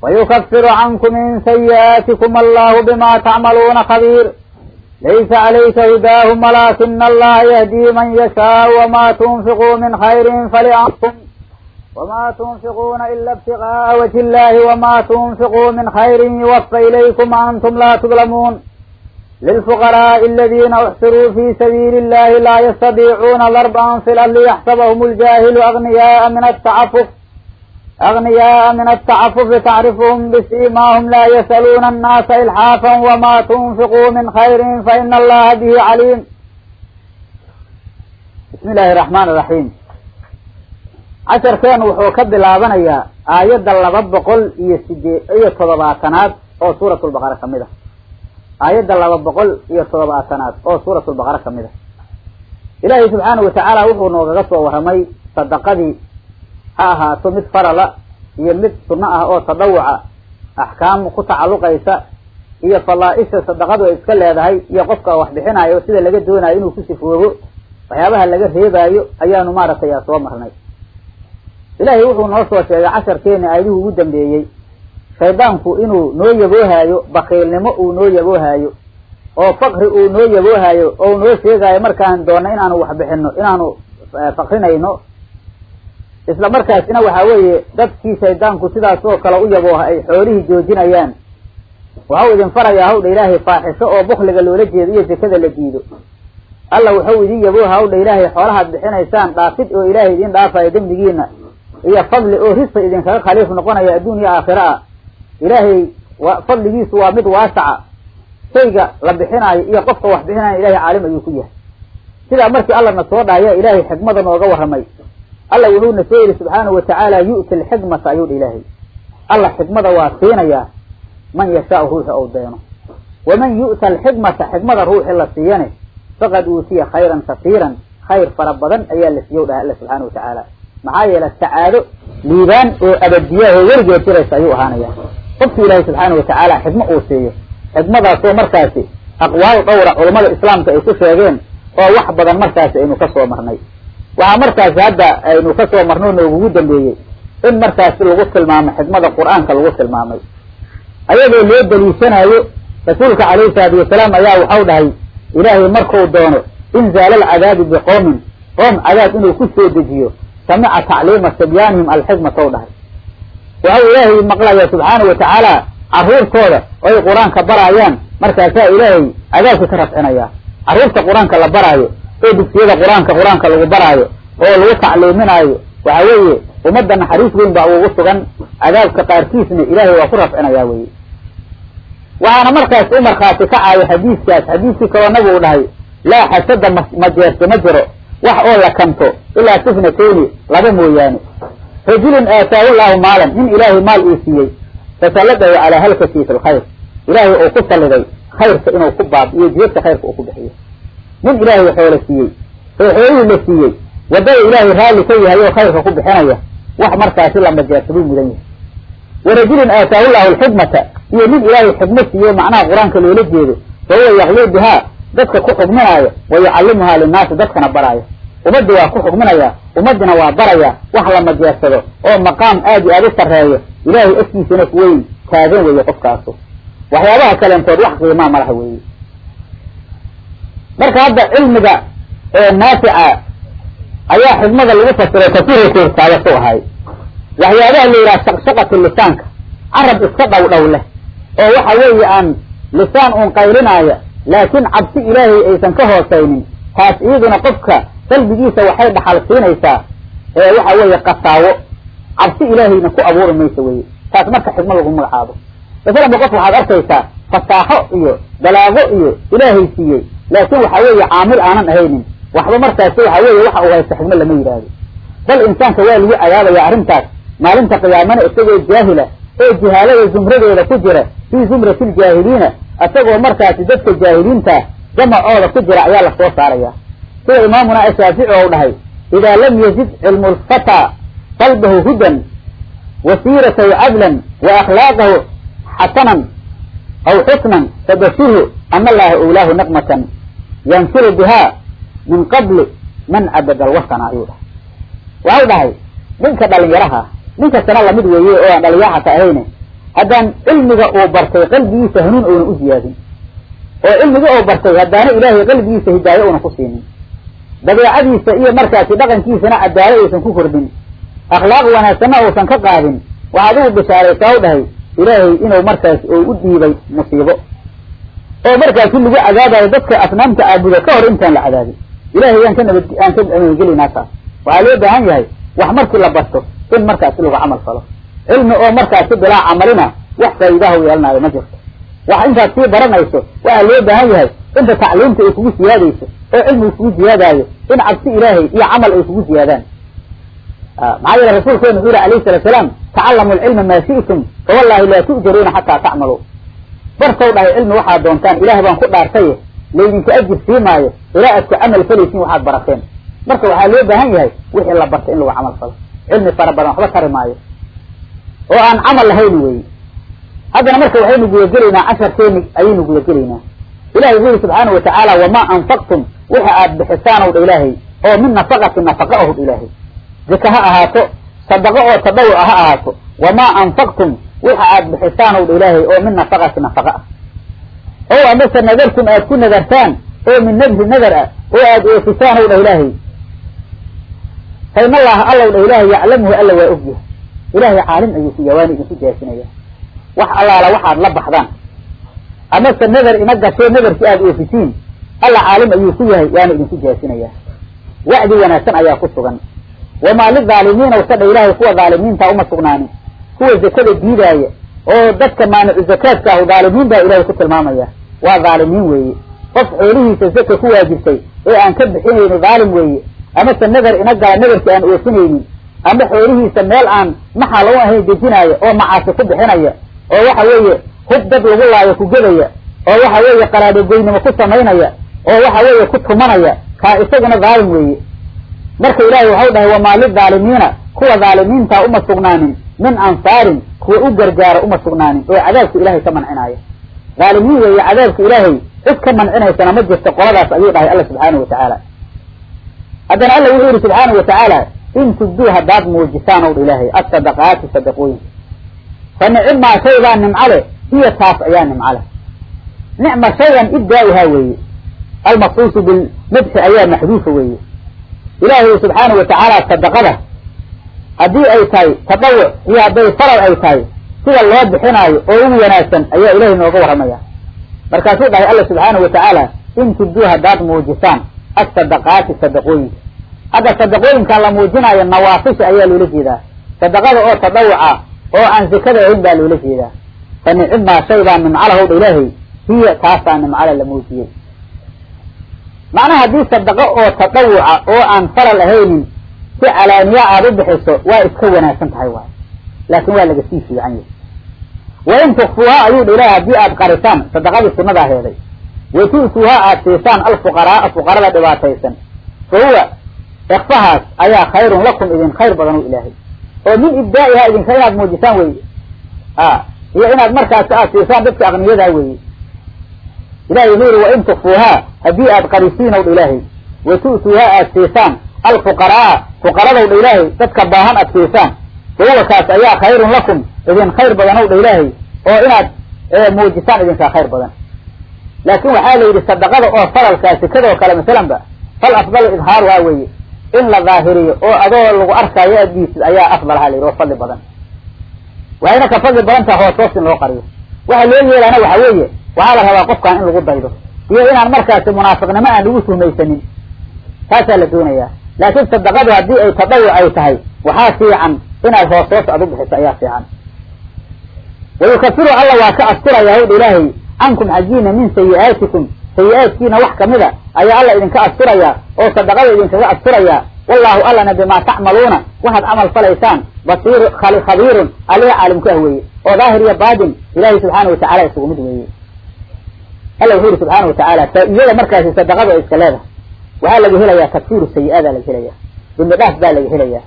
ويكفر عنكم من سيئاتكم الله بما تعملون خبير ليس عليك هداهم ولكن الله يهدي من يشاء وما تنفقوا من خير فلأنفسكم وما تنفقون إلا ابتغاء وجه الله وما تنفقوا من خير يوفى إليكم وأنتم لا تظلمون للفقراء الذين احصروا في سبيل الله لا يستطيعون ضربا في الأرض يحسبهم الجاهل أغنياء من التعفف أغنياء من التعفف تعرفهم بسيماهم لا يسألون الناس إلحافا وما تنفقوا من خير فإن الله به عليم بسم الله الرحمن الرحيم casharkeen wuxuu ka bilaabanayaa aayadda laba boqol iyo sidee iyo toddobaatanaad oo suuratulbaqara ka mid ah aayadda laba boqol iyo toddobaatanaad oo suuratulbaqara ka mid ah. Ilaahay subxaanahu watacaala wuxuu noogaga soo warramay sadaqadii ha ahaato mid farala iyo mid sunno ah oo tadawuca axkaam ku tacalluqaysa iyo fallaa-isha sadaqadu ay iska leedahay iyo qofka wax bixinayo sida laga doonayo inuu ku sifoobo waxyaabaha laga reebaayo ayaanu maaragtay soo marnay. Ilaahay wuxuu noo soo sheegay casharkeeni aayadihii ugu dambeeyey shaydaanku inuu noo yaboohaayo bakiilnimo uu noo yaboohaayo oo fakri uu noo yaboohaayo oo noo sheegaayo markaan doona inaanu wax bixino inaanu fakrinayno isla markaasina waxaa weeye dadkii shaydaanku sidaas oo kale u yabooha ay xoolihii joojinayaan. Waxau idin farayaa hawdha ilaahay faaxisho oo bukliga loola jeedo iyo zekada la diido. Alla wuxuu idin yabooha hawdha ilaahay xoolahaad bixinaysaan dhaafid oo ilaahay idin dhaafayo dembigiina iyo fadli oo risqi idinkaga khaliif noqonaya adduun iyo aakhira. ah ilaahay wa fadligiisu waa mid waasaca. Shayga la bixinaayo iyo qofka wax bixinayo ilahay caalim ayuu ku yahay. Sidaa markii alla na soo dhaaya ilaahay xikmada nooga warramay. Alla wuxuuna soo yihi subxaanahu watacaala yu'ti alxikmata ayuu dha ilaahay. Alla xikmada waa siinayaa man yashaau ruuxi ou deeno waman yu'ta alxikmata xikmada ruuxi la siiyane faqad uutiya khayran kasiiran khayr fara badan ayaa la siiyow dhahay alla subxaana watacaala maxaa yeelay sacaado liibaan oo abadiyaah oo weligeed jiraysa ayuu ahaanaya qofkii ilaahay subxaana watacaala xikmo uu siiyo xikmadaasoo markaasi aqwaal dhowra culammada islaamka ay ku sheegeen oo wax badan markaasi aynu ka soo marnay. Waxaa markaasi hadda aynu ka soo marno noogugu dambeeyey in markaasi lagu tilmaamay xikmada qur'aanka lagu tilmaamay. Ayadoo loo daliishanayo rasuulka calayhi salaatu wasalaam ayaa waxau dhahay ilaahay marku doono inzaala alcadaabi biqoomin qoom cadaab inuu ku soo dejiyo samica tacliima sibyaanihim alxikmata u dhahay waxau ilaahay maqlaya subxaana watacaala caruurtooda oy qur'aanka baraayaan markaasaa ilaahay cadaabka ka rafcinaya. Carruurta qur'aanka la baraayo oo dugsiyada qur'aanka qur'aanka lagu baraayo oo lagu tacliiminaayo waxa weeye ummadda naxariis weyn baa ugu sugan. Cadaabka qaarkiisna ilaahay waa ku rafcinaya weye waxaana markaas u markhaati kacaayo xadiiskaas. Xadiiskii kaloo nabigu dhahay laa xasada ma majeerto ma jiro. Wax oo la kanto ilaa sifnatayni laba mooyaane rajulun aataahu llahu maalan nin ilaahay maal uu siiyey fasalladahu calaa halkatihi fi lkhayr ilaahay uu ku salliday khayrka inuu ku baab iyo jidadka khayrka uu ku bixiyo nin ilaahay xoolo siiyey oo xoolihii la siiyey waddada ilaahay raalli ka yahay oo khayrka ku bixinaya wax markaasi la majeersaduu mudan yahay warajulin aataahu llahu alxikmata iyo nin ilaahay xikmo siiyo macnaha qur'aanka loola jeedo fa huwa yaqluu bihaa dadka ku xukminaayo wa yucallimuhaa linnaasi dadkana baraayo ummadda waa ku xukminaya ummaddina waa baraya wax la majeersado oo maqaam aad iyo aad u sarreeyo. Ilaahay agtiisana ku weyn taagan weeye qofkaasu. Waxyaabaha kaleentood wax qiimaa malaha weeye marka hadda cilmiga ee naafica ayaa xikmada lagu fasiray kasiiray koortaadasu ahay waxyaabaha la yidhaha shaqshaqatu lisaanka. Carab iska dhow dhow leh. Oo waxa weeye aan lisaan uun qaylinaayo laakiin cabsi ilaahay aysan ka hoosaynin. Taas iyaduna qofka qalbigiisa waxay dhaxal siinaysaa ee waxa weeye qasaawo. Cabsi ilaahayna ku abuuri mayso weye taas marka xikmo lagu magacaabo. Masalanba qof waxaad arkaysaa fasaaxo iyo balaago iyo ilaahay siiyey. Laakiin waxa weeye caamil aanan ahaynin. Waxba markaasi waxa weeye waxa uu haysta xikmo lama yidhaahdo. Bal insaanka waa lagu cadaabaya arrintaas. Maalinta qiyaamana isagoo jaahila oo jihaalada zumradeeda ku jira fii zumrati ljaahiliina isagoo markaasi dadka jaahiliinta jamacooda ku jira ayaa la soo saaraya sida imaamuna ashaafici ou dhahay idaa lam yazid cilmu lfataa qalbahu hudan wa siiratahu cadlan wa akhlaaqahu xasanan aw xusnan fabashirhu ana allaha owlaahu naqmatan yanfiru biha min qabli man cabada alwasana ayuu dhahay. Waxau dhahay ninka dhalinyaraha ninkastana la mid weeye oo aan dhalinyaro xata ahayne haddaan cilmiga uu bartay qalbigiisa hanuun ouna u ziyaadin oo cilmiga uu bartay haddaana ilaahay qalbigiisa hidaayo una ku siinin dabeecadiisa iyo markaasi dhaqankiisana cadaalo aysan ku kordhin. Akhlaaq wanaagsanna uusan ka qaadin. Waxaad ugu bishaaraysaa u dhahay ilaahay inuu markaas uu u dhiibay musiibo oo markaasi lagu cadaabayo dadka asnaamta caabuda ka hor intaan la cadaabin ilahay yaan ka nabad aan ka nabadgelinaa taas. Waxaa loo baahan yahay wax markii la barto in markaasi lagu camal falo. Cilmi oo markaasi bilaa camalina wax faa'iidaha u yeelanayo ma jirto wax intaad sii baranayso waxaa loo baahan yahay inta tacliimta ay kugu siyaadayso oo cilmigu kugu siyaadaayo in cabsi ilaahay iyo camal ay kugu siyaadaan maxaa yeele rasuulkeenu wuxuu yihi alayhi salatu salaam tacallamu alcilma maa shi'tum fa wallahi laa tu'jaruuna xataa tacmaluu bartow dhahay cilmi waxaad doontaan ilaah baan ku dhaartaye laydinka ajir sii maayo ilaa aad ku camal falaysiin waxaad barateen marka waxaa loo baahan yahay wixii la barta in lagu camal falo. Cilmi fara badan waxba tari maayo. Oo aan camal lahayn weeye haddana marka waxaynu gudagelaynaa casharkeeni ayaynu gudagelaynaa ilahi wuxu yihi subxaana watacaala wamaa anfaqtum? Waxa aad bixisaan ow dha ilaahay. Oo min nafaqati nafaqa ahud ilaahay. Zika ha ahaato sadaqo oo tadawuca ha ahaato. Wamaa anfaqtum? Waxa aad bixisaan ow dha ilaahay oo min nafaqati nafaqa ah. Oo amase nadartum aad ku nadartaan oo min nadri nadar ah oo aad oofisaan ow dhah ilaahay. Fa in allaha allow dhah ilaahay yaclamuhu alla waa ogyahay ilaahay caalim ayuu ku yawaani idinku jaasinaya wax allaala waxaad la baxdaan. Amase nadar ina gashee nadarkii aada oofisiin alla caalim ayuu ku yahay waana idinku jaasinaya wacdi wanaagsan ayaa ku sugan. Wamaa lidaalimiina usadha ilaahay kuwa dhaalimiinta uma sugnaanin kuwa zakada diidaaya oo dadka maanicu zakaadka ahu dhaalimiin baa ilahay ku tilmaamaya. Waa dhaalimiin weeye. Qof xoolihiisa zaka ku waajibtay ee aan ka bixinayni dhaalim weeye. Amase nadar ina gala nadarki aan oofinaynin ama xoolihiisa meel aan maxaa lagu ahayn dejinaayo oo macaasi ku bixinaya oo waxa weeye hub dad lagu laayo ku gedaya oo waxa weeye qaraadhogoynimo ku samaynaya oo waxa weeye ku tumanaya kaa isaguna dhaalim weeye. Marka ilaahay waxau dhahay wamaa lidaalimiina kuwa dhaalimiinta uma sugnaanin min ansaarin kuwa u gargaara uma sugnaanin oo cadaabka ilahay ka mancinaya dhaalimiin weeye cadaabka ilaahay cid ka mancinaysana ma jirto qoladaas ayuu dhahay alla subxaanahu watacaala haddana alla wuxuu yihi subxaanahu watacaala in tubduu haddaad muujisaan ow ilaahay asadaqaati sadaqooyinka fa nicmaa shaygaa nimco leh hiya taas ayaa nimco leh nicma shaygan ibdaa-uhaa weeye almaqsuusu bilmadxi ayaa maxduufa weeye ilaahay subxaanahu watacaala sadaqada haddii ay tahay tadawuc iyo hadday faral ay tahay sida loo bixinaayo oo ugu wanaagsan ayaa ilahay nooga warramaya markaasuu dhahay alla subxaanahu watacaala in tubduu haddaad muujisaan asadaqaati sadaqooyinka hadda sadaqooyinkaa la muujinaayo nawaafisha ayaa loola jeedaa sadaqada oo tadawuca oo aan zakada ahayn baa loola jeedaa. Fa nicibmaa shay baa nimcalahow dha ilaahay hiya taasaa nimcala la muujiyey. Macnaha haddii sadaqo oo tadawuca oo aan falal ahaynin si calaaniya aada u bixiso waa iska wanaagsan tahay waay laakin waa laga sii fiican yahay. Wain tukfuuhaa ayuu dha ilahay haddii aad qarisaan sadaqadii sunadaa heeday. Watu'tuuhaa aad siisaan alfuqaraaa fuqarada dhibaataysan. Fa huwa ikfahaas ayaa khayrun lakum idin khayr badan u ilaahay oo min ibdaa'ihaa idinka inaad muujisaan weye a iyo inaad markaasi aad siisaan dadka aqniyadaa weeye. Ilahay wuxuu yihi wain tukfuuhaa haddii aad qarisiin ow dha ilaahay watu'tuuhaa aad siisaan. Alfuqaraa fuqaradow dha ilaahay dadka baahan aad siisaan. Fa huwa kaas ayaa khayrun lakum idin khayr badan ow dha ilaahay oo inaad muujisaan idinkaa khayr badan. Laakin waxaa la yidhi sadaqada oo faralkaa sikadoo kale masalan ba fal afdalu idhaaruhaa weeye in la daahiriyo oo adoo lagu arkaayo aad diisid ayaa afdalha la yidhi oo fadli badan. Waxayna ka fadli badan taha in loo qariyo. Waxa loo yeelaana waxa weeye waxaa la rabaa qofkan in lagu daydo iyo inaan markaasi munaafiqnimo aan lagu tuhmaysanin taasaa la doonayaa. Laakiin sadaqadu haddii ay tadawuc ay tahay waxaa fiican inaad hoos aad u bixiso ayaa fiican. Wayukafiru alla waa ka asturaya hawdha ilaahay cankum xaggiina min sayi-aatikum sayi-aadkiina wax kamida ayaa alla idinka asturaya oo sadaqada idinkaga asturaya wallahu allana bimaa tacmaluuna waxaad camal falaysaan. Basiir khabiirun. Aliha caalim ku ah weeye. Oo daahir iyo baatin ilahay subxaana watacala isugu mid weeye. Alla wuxuu yihi subxaana watacaala faa-iidada markaasi sadaqada iska leedahay. Waxaa laga helayaa takfiiru sayi-aadaa laga helaya dembi baa laga helayaa.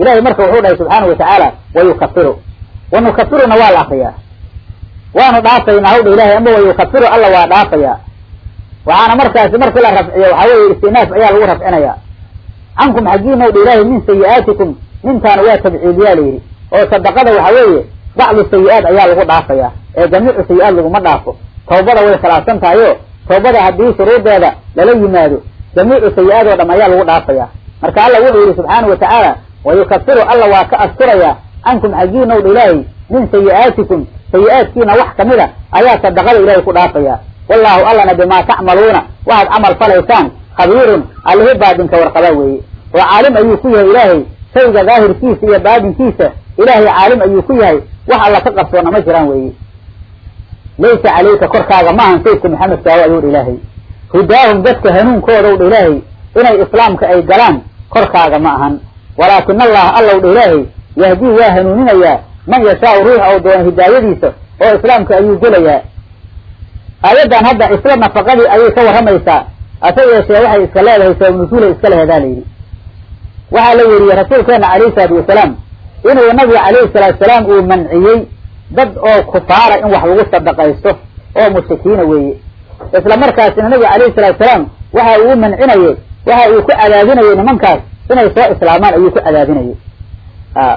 Ilahay marka wuxuu dhahay subxaana watacaala wayukafiru. Wanukafiruna waa la akriyaa waanu dhaafaynaa hawdha ilahay ama wayukafiru alla waa dhaafayaa waxaana markaasi markii la rafciyo waxaa weeye istinaaf ayaa lagu rafcinaya cankum xaggiina dha ilaahay min sayi-aatikum nintaana waa tabciidiyaa layidhi oo sadaqada waxa weeye bacdu sayi-aad ayaa lagu dhaafaya ee jamiicu sayi-aad laguma dhaafo. Tawbada way khilaafsan tahay o tawbada haddii shuruudeeda lala yimaado jamiicu sayi-aad oo dham ayaa lagu dhaafaya. Marka alla wuxuu yihi subxaana watacaala wayukafiru alla waa ka asturaya cankum xaggiina dha ilaahay min sayi-aatikum sayi-aadkiina wax ka mid a ayaa sadaqada ilahay ku dhaafaya wallahu allana bimaa tacmaluuna waxaad camal falaysaan khabiirun allihi baadinka warqaba weeye. Oo caalim ayuu ku yahay ilaahay shayga daahirkiisa iyo baadinkiisa ilaahay caalim ayuu ku yahay wax alla ka qarsoona ma jiraan weeye. Laysa calayka korkaaga maahan saydka maxamed kaawo ayuu dha ilaahay. Hudaahum dadka hanuunkoodaw dha ilaahay inay islaamka ay galaan korkaaga ma ahan. Walaakin allaha allow dha ilaahay yahdii waa hanuuninayaa man yashaau ruuxa oo doona hidaayadiisa oo islaamka ayuu gelayaa aayaddan hadda isla nafaqadii ayay ka warramaysaa. Ase yeeshee waxay iska leedahay sabab nusuulay iska lehedaa la yidhi. Waxaa la weriyey rasuulkeena calayhi salaatu wasalaam inuu nabiga calayhi salaatu salaam uu manciyey dad oo kufaara in wax lagu sadaqaysto oo mushrikiina weeye. Isla markaasina nabiga calayhi salaatu salaam waxa uu mancinayey waxa uu ku cadaadinayey nimankaas inay soo islaamaan ayuu ku cadaadinayey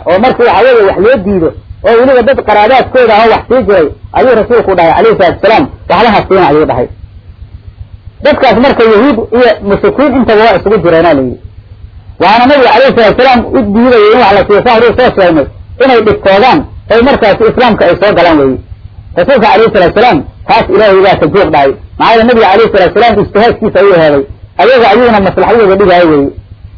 oo markii waxa weeye wax loo diido oo weliba dad qaraabaadkooda aho wax sii jiray ayuu rasuulku dhahay calayhi salatu salaam. Waxlaha siina ayuu dhahay. Dadkaas marka yahuud iyo mushrikiin intaba waa isugu jireena layidhi waxaana nabiga calayhi salatu salaam u diidayay in wax la siiyo sa horuu soo sheegnay inay dhigtoodaan oy markaasi islaamka ay soo galaan weye rasuulka calayhi salatu salaam taas ilaahay baa joog dhahay. Maxaa nabiga calayhi salatu salaam ijtihaadkiisa ayuu heeday ayaga ayuuna maslaxadooda dhigaayo weye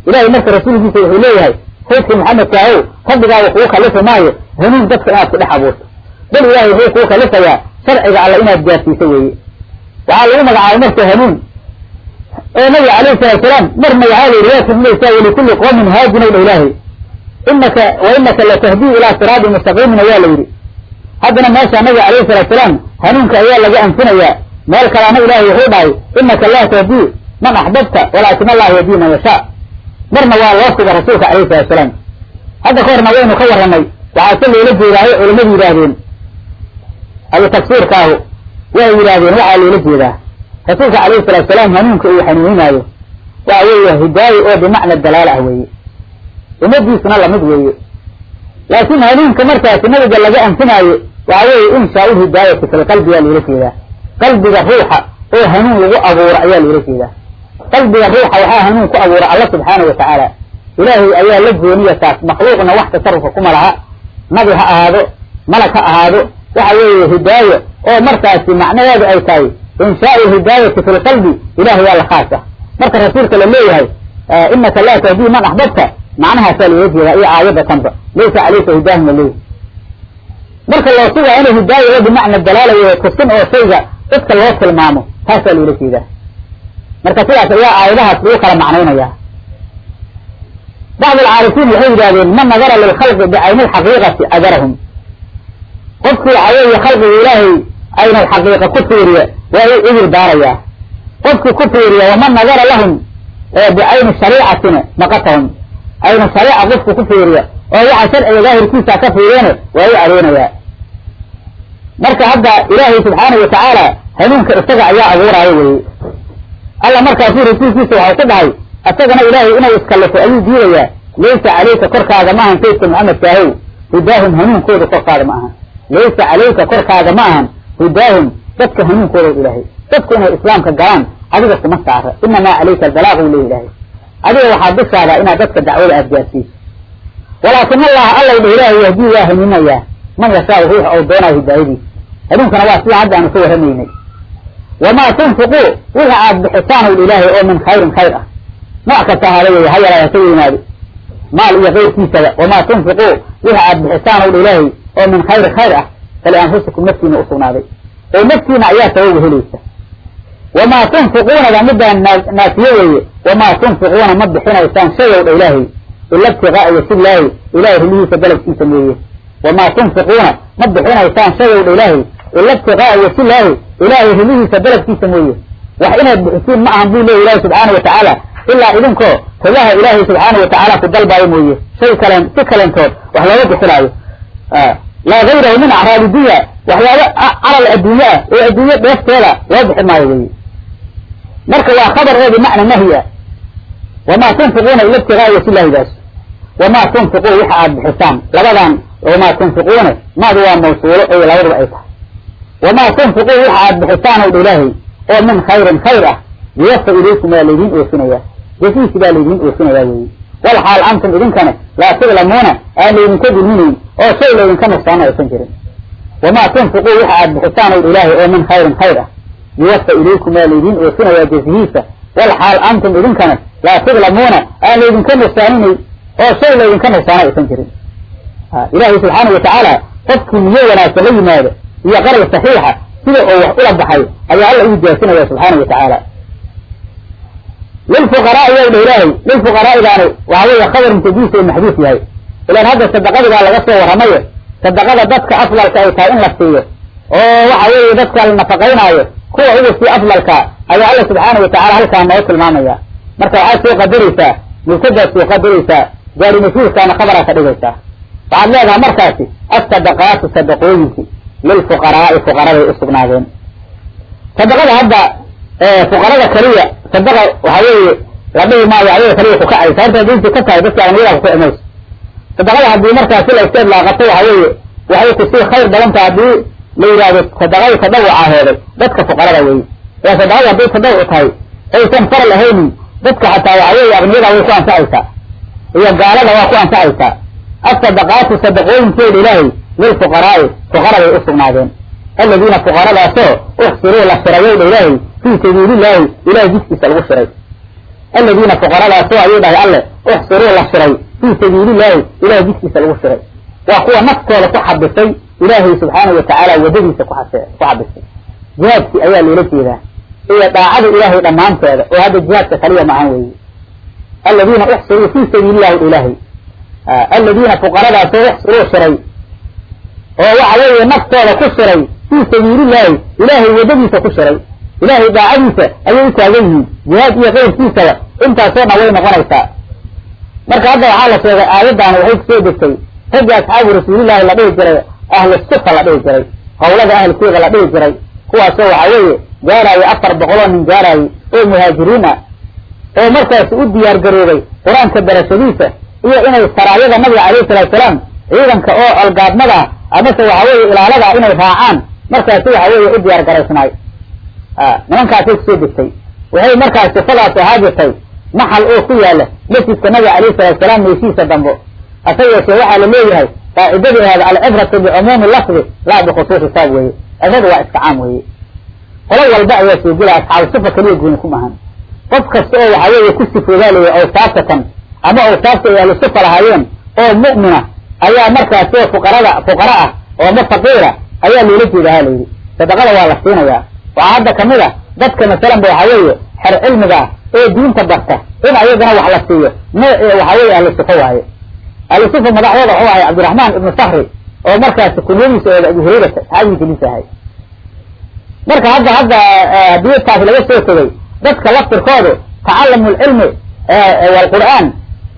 ilahay marka rasuulkiisa wuxuu leeyahay saydka maxamedka ahow rabbigaaga kugu kalifi maayo hanuun dadka inaad ku dhex abuurto. Bal ilahay wuxuu kugu kalifayaa sharciga alla inaad gaarsiiso weeye. Waxaa lagu magacaabay marka hanuun oo nabiga calayhi salatu salaam marna waxaa la yidhi waa tilmaysaa walikulli qoomin haadinow dha ilaahay. Inaka wa inaka latahdii ilaa siraadin mustaqiimina waa la yidhi. Haddana meesha nabiga calayhi salatu salaam hanuunka ayaa laga anfinayaa. Meel kalena ilaahay wuxuu dhahay inaka laa tahdii man axbabta walaakin allah yahdii man yashaa marna waa loo suga rasuulka calayhi salatu salaam. Hadda ka horna waynu ka warranay waxaa se loola jeedaayo culamadu yidhaahdeen. Abu tafsiirkaahu waxay yidhaahdeen waxaa loola jeedaa. Rasuulka calayhi salatu salaam hanuunka uu xanuuninaayo waxa weeye hidaaye oo bimacna dalaala ah weeye. Umadiisuna la mid weeye. Laakiin hanuunka markaasi nabiga laga anfinaayo waxa weeye inshaau hidaayati fil qalbiyaa loola jeedaa. Qalbiga ruuxa oo hanuun lagu abuuro ayaa loola jeedaa qalbiga ruuxa waxaa hanuun ku abuura alla subxaana wa tacaala ilaahay ayaa la gooniya taas makhluuqna wax tasarrufa kuma laha. Nabi ha ahaado malag ha ahaado. Waxa weeye hidaayo. Oo markaasi macnaheedu ay tahay inshaau hidaayati fi lqalbi ilahay waa la khaas marka rasuulka la leeyahay inaka laa tahdii man axbabta macnahaasaa loola jeedaa iyo aayadda tanba laysa calayka hidaahum la leeyahay marka loo sugaa inay hidaayo bimacna dalaalayo tusin oo shayga dadka loo tilmaamo taasaa loola jeedaa marka sidaas ayaa aayadahaas lagu kala macnaynaya bacd alcaarifiin waxay yidhahdeen man nadara lilkhalqi bicayni lxaqiiqati adarahum qofkii weeye khalqiga ilaahay ayna xaqiiqa ku fiiriya waa u cudur daarayaa qofkii ku fiiriya waman nadara lahum bicayni shariicatina maqatahum. Aynu shariica qofku ku fiiriya oo waxa sharciga daahirkiisa ka fiiriyane waa u cadeynayaa marka hadda ilaahay subxaanahu watacaala hanuunka isaga ayaa abuuraayo weye alla markaasuu rasuulkiisa waxau ku dhahay isagana ilaahay inuu iskallifo ayuu diidayaa. Laysa calayka korkaaga maahan saydka maxamedka hudaahum hanuunkooda korkaaga ma ahan. Laysa calayka korkaaga ma ahan hudaahum dadka hanuunkooda ilaahay. Dadku inay islaamka galaan adiga kuma saara. Inamaa calayka albalaaq u leey ilaahay. Adiga waxaa dushaada inaad dadka dacwada aad gaarsiiso walaakin allaha allow dha ilaahay yahdii waa hanuunayaa man yashaau ruux ou doonaayo hidaayadiisa hanuunkana waa sida hadda aanu ka warramaynay wamaa tunfiquu wixii aad bixisaan ul ilaahay oo min khayrin khayr ah nooc kasta ahaada wey ha yaraada haka weynaado maal iyo kayrkiisaba wamaa tunfiquu wixii aad bixisaan ul ilaahay oo min khayri khayr ah falianfusikum naftiina usugnaaday oo naftiina ayaa sababu helaysa wamaa tunfiquunada midaan naafiye weeye wamaa tunfiquuna ma bixinaysaan shay ow ilaahay ila ibtiqaa'a wajillaahi ilahay rilihiisa dalabkiisa mooye wamaa tunfiquuna ma bixinaysaan shay ow ilaahay ila ibtiqaa'a wajillaahi ilaahay ridihiisa dalabkiisa mooye. Wax inaad bixisiin ma ahan buu leey ilahi subxaana wa tacaala. Ilaa idinkoo ridaha ilaahay subxaana wa tacaala ku dalbaayo mooye. Shay kalen si kalentood wax looga bixinaayo. Laa gayrahu min acraabi dunya. Waxyaaba calal adduunye ah oo adduunye dheefteeda loo bixi maayo weye marka waa khabar oo bimacna nahyi ah wamaa tunfiquuna ila ibtigaai wasilahidaas wamaa tunfiquu waxa aad bixisaan. Labadan wamaa tunfiquuna. Maadu waa mawsuulo oo labadaba ay tahay wamaa tunfiquu waxa aad bixisaan ow dha oo min khayrin khayr ah yuwafa ilaykum waa laydin oofinaya jasiisi baa laydin oofinaya weyi wal xaal antum idinkana laa tudlamuuna aan laydinka dulminayn oo shay laydinka nuqsaano aysan jirin wamaa tunfiquu waxa aad bixisaan ow dha oo min khayrin khayr ah yuwafa ilaykum waa laydin oofinaya jasihiisa wal xaal antum idinkana laa tudlamuuna aan laydinka nuqsaaninayn oo shay laydinka nuqsaano aysan jirin ilaahay subxaana wa tacaala qofkii niyo wanaagsan la yimaado iyo qarar saxiixa sida oo wax ula baxay ayaa alla ugu jaasinaya subxaana wa tacaala. Lilfuqaraai yow dha ilaahay lilfuqaraa'idaani waxa weeye khabar mutadiisa u maxduuf yahay. Ilaan hadda sadaqadii baa laga soo warramayo sadaqada dadka afdalka ay tahay in la siiyo oo waxa weeye dadka la nafaqaynaayo kuwa ugu sii afdalka ayaa alla subxaana wa tacala halkaa noo tilmaamaya. Marka waxaad soo qadaraysaa mubtadaad soo qadaraysaa gaari mas'uulkaana khabaraa ka dhigaysaa waxaad leedahay markaasi asadaqaatu sadaqooyinki lilfuqaraai fuqaraday usugnaadeen sadaqada hadda fuqarada kaliya sadaqa waxa weeye la dhihi maayo ayaga kaliya kukacaysa horta diinti ka tahay dadka aniyada kukici mayso sadaqada haddii markaasi la isteed laaqato waxa weeye waxay ku sii khayr badanta haddii la yidhaahdo sadaqadii tadawuca heeday dadka fuqarada weeye. Ee sadaqada hadday tadawuc tahay aysan faral ahaynin dadka xataa waxa weeye aqniyada way ku anfacaysaa iyo gaalada waa ku anfacaysaa asadaqaatu sadaqooyinkeeda ilaahay lilfuqaraai fuqaraday usugnaadeen aladiina fuqaradaasoo uxsiruu la shirayow dha ilaahay fii sabiilillaahi ilahay jidkiisa lagu shiray. Aladiina fuqaradaasoo ayuu dhahay alle uxsiruu la shiray fii sabiilillaahi ilahay jidkiisa lagu shiray. Waa kuwa naftooda ku xabisay ilaahay subxaana wa tacaala wadadiisa ku ku xabisay. Jihaadkii ayaa loola jeedaa iyo daacada ilaahay dhammaanteeda oo hadda jihaadka kaliya maahan weeye. Aladiina uxsiruu fii sabiilillahi dha ilaahay. Aladiina fuqaradaasoo uxsiruu shiray oo waxa weeye naftooda ku shiray fii sabiilillaahi ilaahay wadadiisa ku shiray. Ilaahay daacadiisa ayay u taagan yihiin jihaad iyo keyrkiisaba intaasoo dhan way noqonaysaa. Marka hadda waxaa la sheegay aayaddaani waxay ku soo degtay ragga asxaabu rasuulillahi la dhihi jiray ahlu sufa la dhihi jiray hawlada ahlkiiga la dhihi jiray kuwaasoo waxa weeye gaaraayo afar boqoloo nin gaaraayo oo muhaajiriin ah oo markaasi u diyaar garoobay qur'aanka barashadiisa iyo inay saraayada nabiga calayhi salatu salaam ciidanka oo colgaadmada ah amase waxa weeye ilaalada inay raacaan markaasi waxa weeye u diyaar garaysnaay nimankaasay ku soo degtay. Waxay markaas sifadaas ahaa jirtay maxal oo ku yaalla masjidka nabiga calayhi salatu salaam meeshiisa dambo hase yeeshee waxaa la leeyahay qaacidadii ahaada alcibratu bicumuumi lafdi laa bikhusuusi saab weeye. Cibradu waa iska caam weeye. Qolo walba ayaa soo gelaya asxaabu sifa kaliya gooni ku mahan. Qof kasta oo waxa weeye ku sifoodaa leeya awsaabtatan ama awsaabta ay ahlu sifa lahaayeen oo mu'mina ayaa markaasi oo fuqarada fuqara ah oo ma faqiira ayaa loola jeeda ha layidhi. Sadaqada waa la siinayaa. Waxaa hadda ka mid a dadka masalan ba waxa weeye xer cilmiga ah oo diinta barta in ayagana wax la siiyo. Nooc waxa weeye ahlu sifa waaye. Ahlu sifa madaxdooda wuxuu ahay cabdiraxmaan ibnu sakri oo markaasi kunyadiisa eeda abu hurayrata saxaabigiisa lis ahay. Marka hadda hadda haddii taas laga soo tegay dadka laftirkoodu tacalumu lcilmi walqur'aan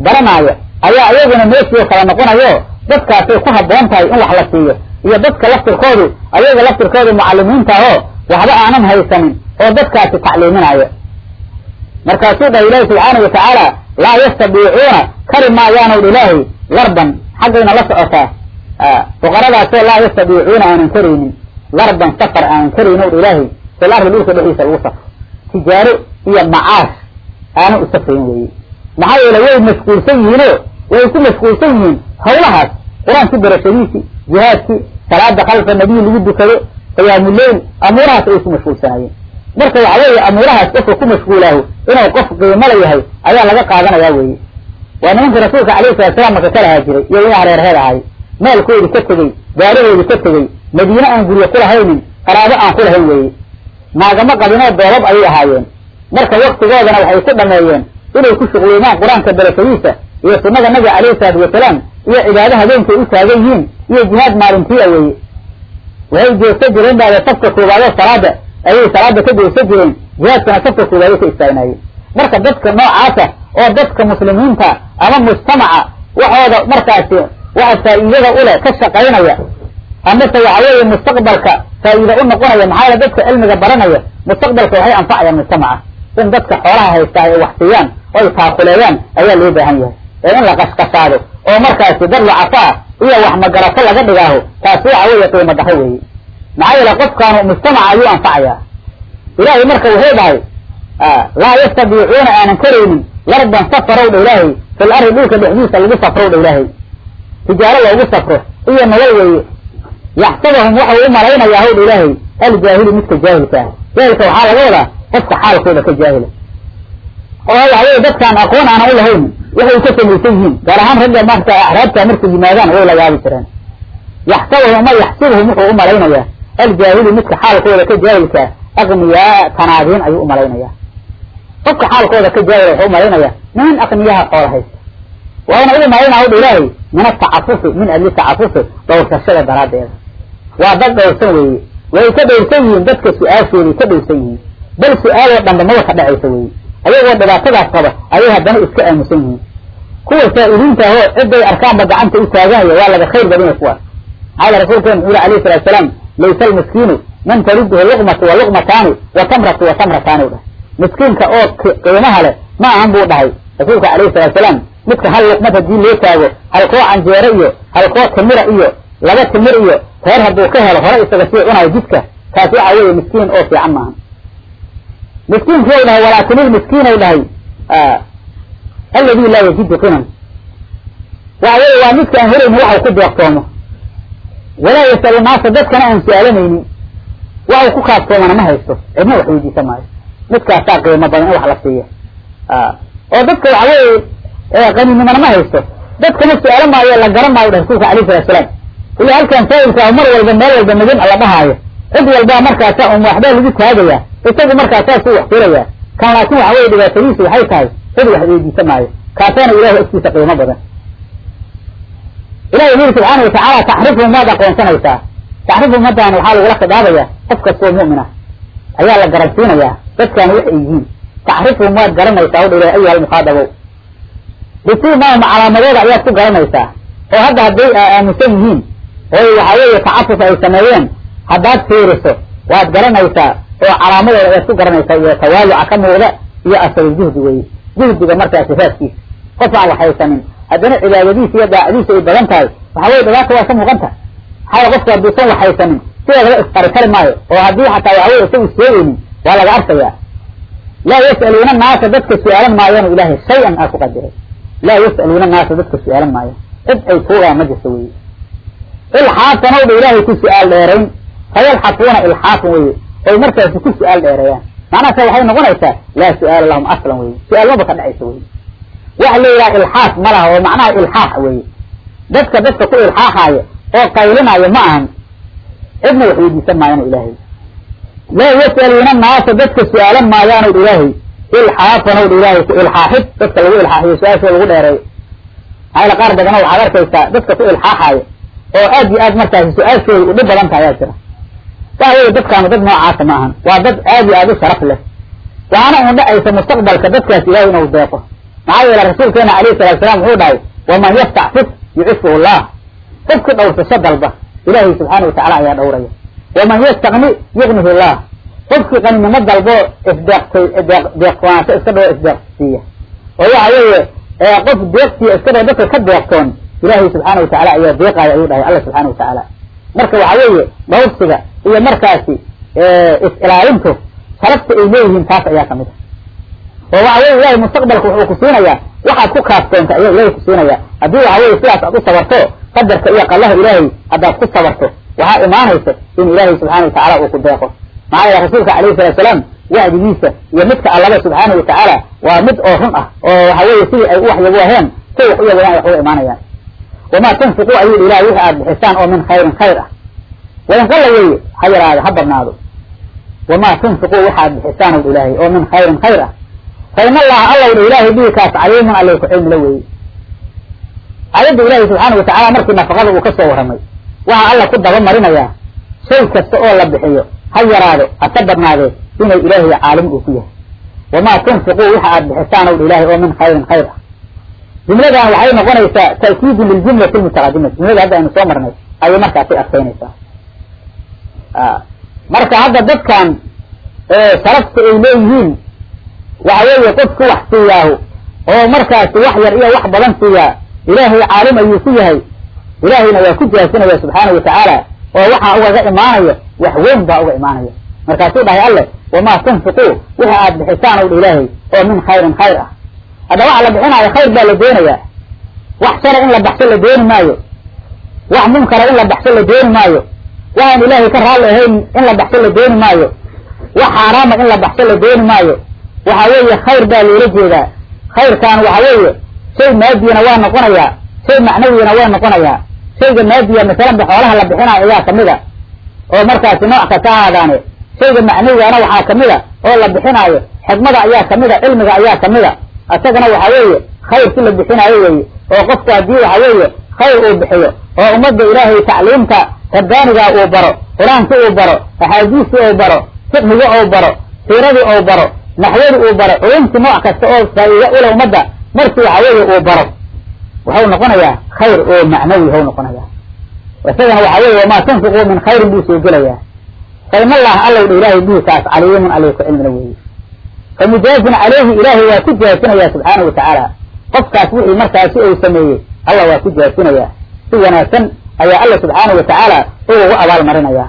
baranaayo ayaa iyaguna meeshii kala noqonayo dadkaasay ku habboon tahay in wax la siiyo. Iyo dadka laftirkoodu ayaga laftirkoodu mucalimiinta ahoo waxba aanan haysanin oo dadkaasi tacliiminayo markaasuu dhahay ilaahi subxaanau watacaala laa yastadiicuuna kari maayaanow ilaahay larban xaggayna la socotaa fuqaradaasoo laa yastadiicuuna aanan karaynin. Larban safar aanan karaynin ow ilaahay fil ardi dhulka dhexdiisa lagu safro. Tijaaro iyo macaash aanan u safrayn weeye. Maxaa yeele way mashquulsan yihiinoo way ku mashquulsan yihiin hawlahaas qur'aankii barashadiisii jihaadkii salaada khalfa nabiyi lagu dukado qiyaamuleyl amuurahaas ay ku mashquulsanayeen marka waxa weeye amuurahaas qofka ku mashquulaaho inuu qof qiimala yahay ayaa laga qaadanayaa weeye. Waa nimanka rasuulka alayhi salatu salaam marka ka lahaa jiray iyo wixii hareerheed ahay maalkoodi ka tegey gaarahoodi ka tegey madiine aan guryo kulahaynin qaraabo aan ku lahayn weeye. Naagama qabinoo doobab ayay ahaayeen. Marka waktigoodana waxay ku dhameeyeen inay ku shuqloomaan qur'aanka barashadiisa iyo sunnada nabiga alayhi salaatu wasalaam iyo cibaado habeenkay u taagan yihiin iyo jihaad maalintiia weeye. Waxay joogta jireen baada safka koowaadoo salaada ayay salaada ka daysan jireen jihaadkana safka koowaayay ka istaagnaayeen. Marka dadka noocaasa oo dadka muslimiinta ama mujtamaca waxooda markaasi waxa faa'iidada uleh ka shaqaynaya amase waxa weeye mustaqbalka faa'iida u noqonaya maxaa yeele dadka cilmiga baranaya mustaqbalka waxay anfacayaan mujtamaca. In dadka xoolaha haystaa ay wax siiyaan oo ay taakuleeyaan ayaa loo baahan yahay ee in la qashqashaado oo markaasi dad lacafaa iyo wax magarato laga dhigaaho taasi waxa weeye qiimo daho weeye. Maxaa yeele qofkaanu mujtamaca ayuu anfacayaa. Ilaahay marka wuxuu dhahay laa yastadiicuuna aanan karaynin lardan safarow dha ilaahay fil ardi dhulka dhexdiisa lagu safrow dha ilaahay. Tijaaro loogu safro iyo nolol weeye. Yaxsabahum waxau u malaynayaa howdha ilaahay aljaahilu midka jaahilka ah. Jaahilka waxaa laga wadaa qofka xaalkooda ka jaahila. Oo waxa weye dadkaan aqoon aanan u lahayn waxay ka samaysan yihiin gaar ahaan ragga marka axraabta markay yimaadaan way la yaabi jireen yaxsabahum ama yaxsibuhum wuxuu u malaynayaa. Aljaahilu midka xaalkooda ka jaahilka ah aqniyaa tanaadiin ayuu u malaynayaa. Qofka xaalkooda ka jaahila wuxuu u malaynayaa nin aqniyaha xoola haysta. Waana ugu malaynaa howdha ilaahay min atacafufi min ajli tacafufi dhowrsashada daraaddeeda waa dad dhowrsan weeye. Way ka dhowrsan yihiin dadka su'aashooday ka dhowrsan yihiin. Bal su'aaloo dhanba maba ka dhacaysa weeye ayagoo dhibaatadaas qaba ayay haddana iska aamusan yihiin. Kuwa saa'iliinta ahoo ciday arkaanba gacanta u taaganaya waa laga khayr badanya kuwaas maxaa yele rasuulkeenu wuxu yuri alayhi salatu salaam laysa almiskiinu man tariduhu luqmatu wa luqmataani wa tamratu wa tamrataani u dhahay miskiinka oo qiimaha leh ma ahan buu dhahay. Rasuulka alayhi salatu salaam midka hal luqmad haddii loo taago halkoo canjeero iyo halkoo timira iyo laba timir iyo reer hadduu ka helo hore isaga sii cunayo jidka kaasi waxa weeye miskiin oo fiican maaha miskiinkii ou dhahay walaakinilmiskiin ou dhahay aladi laa yajidu qinan waxa weye waa midka aan helayni waxau ku deeqtoomo walaa yasalu naasa dadkana aan su'aalanaynin waxau ku kaaftoomana ma haysto cidna wax weydiisa maayo midkaasaa qiimo badan in wax la siiya oo dadka waxa weye qaninimana ma haysto dadkana su'aalo maayo la garan maayo dhah rasuulka alayh salatu salaam ila halkan saa'ilkaa mar walba meel walba magan alla dhahaayo cid walbaa markaasa un waxbaa lagu taagayaa isagu markaasaasuu wax filayaa kan laakin waxa weye dhibaatadiisu waxay tahay cid wax weydiisa maayo kaasaana ilahay agtiisa qiimo badan. Ilahi wuxu yuri subxaana watacaala taxrifhum waad aqoonsanaysaa? Taxrifhum haddaan waxaa lagula khidaabaya qof kastoo mu'mina ayaa la garansiinayaa dadkan waxay yihiin taxrifhum waad garanaysaa udha ilahi ayuha almukhaadabow bisimaahum calaamadooda ayaad ku garanaysaa? Oo hadda hadday aaminsan yihiin oy waxa weeye tacafuf ay sameeyeen haddaad fiiriso waad garanaysaa oo calaamadooda ayaad ku garanaysaa iyo tawaaluca ka muuqda iyo asal juhdi weye juhdiga markaasi raaskiisa qof aan waxhaysanin haddana cibaadadiisa iyo daacadiisa ay badan tahay. Waxa weye dhibaata waa ka muuqan tahay. Maxaa qofka hadduusan waxhaysanin sideedaba isqari kari maayo oo haddii xataa waxa weye isagu sheegaynin waa laga arkayaa. Laa yas'aluuna naasa dadka su'aalan maayaan ilaahay shay-an aa ku qadiray. Laa yas'aluuna naasa dadka su'aalan maayo cid ay tuugaan ma jirto weye ilxaafan dha ilaahay ku su'aal dheerayn. Fayalxafuuna ilxaafan weye oy markaasi ku su'aal dheereeyaan macnahaasa waxay noqonaysaa laa su'aala lahum aslan weye su'aal maba ka dhacaysa weye waxa la yidhaha ilxaaf ma laha oo macnaha ilxaax weye dadka dadka ku ilxaaxaaya oo qaylinaayo ma ahan. Cidna wax weydiisan maayaan ilaahay. Laa yas'aluuna naasa dadka su'aalan maayaano ilaahay. Ilxaafan dha ilaahay ku ilxaaxid. Dadka lagu ilxaaxiyo su'aashooda lagu dheereeyo maxaa qaar badana waxaad arkaysaa dadka ku ilxaaxaayo oo aad iyo aad markaasi su'aashooda u dhib badan tahay ayaa jira waxa weye dadkaanu dad noocaasa ma ahan. Waa dad aad iyo aad u sharaf leh. Waxaana un dhacaysa mustaqbalka dadkaas ilahay inuu deeqo maxaa yeele rasuulkeena alayhi salatu salaam wuxuu dhahay waman yastacfif yucifuhu llah qofkii dhowrsasho dalba ilaahay subxaana watacala ayaa dhowraya. Waman yastakni yugnihi llah qofkii qaninimo dalbo isdeeqtay deeqtoonaansho iska dhao isdeeqsiiya oo waxa weeye qof deeqsiya iska dhao dadka ka deeqtoon ilaahay subxaana watacala ayaa deeqaaya ayuu dhahay alla subxaana watacaala marka waxa weeye dhowrsiga iyo markaasi is-ilaalintu sharafta ay leeyihiin taas ayaa ka mid a oo waxa weye ilahay mustaqbalka wuxuu ku siinayaa waxaad ku kaaftoonta ayaa ilahay ku siinaya haddii waxa weye sidaas aad u sabarto qadarka iyo qallaha ilaahay haddaad ku sabarto waxaa imaanaysa in ilaahay subxaana watacala uu ku deeqo maxaa yeele rasuulka alayhi salatu salaam wacdigiisa iyo midka allaba subxaana watacaala waa mid oo run ah oo waxa weye sidii ay u waxyaboaheen say wax u yabayaan wax uga imaanayaan. Wamaa tunfiquu ayuu ilahay wixi aad bixisaan oo min khayrin khayr ah wainqalla weeye ha yaraado ha badnaado wamaa tunfiquu waxaad bixisaan ow ilaahay oo min khayrin khayr ah fa in allaha allaw dha ilaahay bihi kaas caliimun alle ku cilmila weeye aayadda ilaahay subxaana watacala markii nafaqada uu ka soo warramay waxaa alla ku daba marinayaa shay kasta oo la bixiyo ha yaraado ha ka badnaadee inay ilaahay caalim uu ku yahay. Wamaa tunfiquu waxa aada bixisaan ow ilaahay oo min khayrin khayr ah jumladan waxay noqonaysaa ta'kiidun liljumlati lmutaqadimati jumlada hadda aynu soo marnay ayay markaasi adkaynaysaa marka hadda dadkan sharafta ay leeyihiin waxa weeye qofku wax siiyaahu oo markaasi wax yar iyo wax badan siiyaa ilaahay caalim ayuu ku yahay ilaahayna waa ku jaasinaya subxaana watacaala oo waxaa ugaga imaanayo wax weyn baa uga imaanaya markaasuu dhahay alle wamaa tunfiquu waxa aada bixisaan ow dha ilaahay oo min khayrin khayr ah. Hadda waxa la bixinaayo khayr baa la doonayaa. Wax shara in la baxsho la dooni maayo. Wax munkara in la baxsho la dooni maayo waxaan ilaahay ka raalli ahayn in la baxsho la dooni maayo. Wax xaaraama in la baxsho la dooni maayo. Waxa weeye khayr baa loola jeedaa. Khayrkaan waxa weeye shay maadiyana waa noqonayaa. Shay macnawiyana waa noqonayaa. Shayga maadiya masalanba xoolaha la bixinaayo ayaa ka mid a oo markaasi nooc kasta ahaadaane shayga macnawigana waxaa ka mid a oo la bixinaayo xikmada ayaa ka mid a cilmiga ayaa ka mid a isagana waxa weeye khayrki la bixinaayo weeye. Oo qofku haddii waxa weeye khayr uu bixiyo. Oo ummadda ilaahay tacliimta rabbaaniga uu baro qur'aanki uu baro axaadiisti uu baro fiqhiga uu baro siiradii uu baro naxwadi uu baro culumti nooc kasta oo faa-iida ula ummadda markii waxa weeye uu baro. Wuxuu noqonayaa khayr oo macnawi hau noqonaya isagana waxa weeye wamaa tunfiquu min khayrin buu soo gelayaa. Fain allah allow dha ilaahay bihi kaas caliimun alay ku cilmina weeye. Famujaazin caleyhi ilaahay waa ku jaasinaya subxaana watacaala qofkaas wixii markaasi uu sameeyey allah waa ku jaasinaya si wanaagsan ayaa alla subxaana watacaala ugu abaal marinaya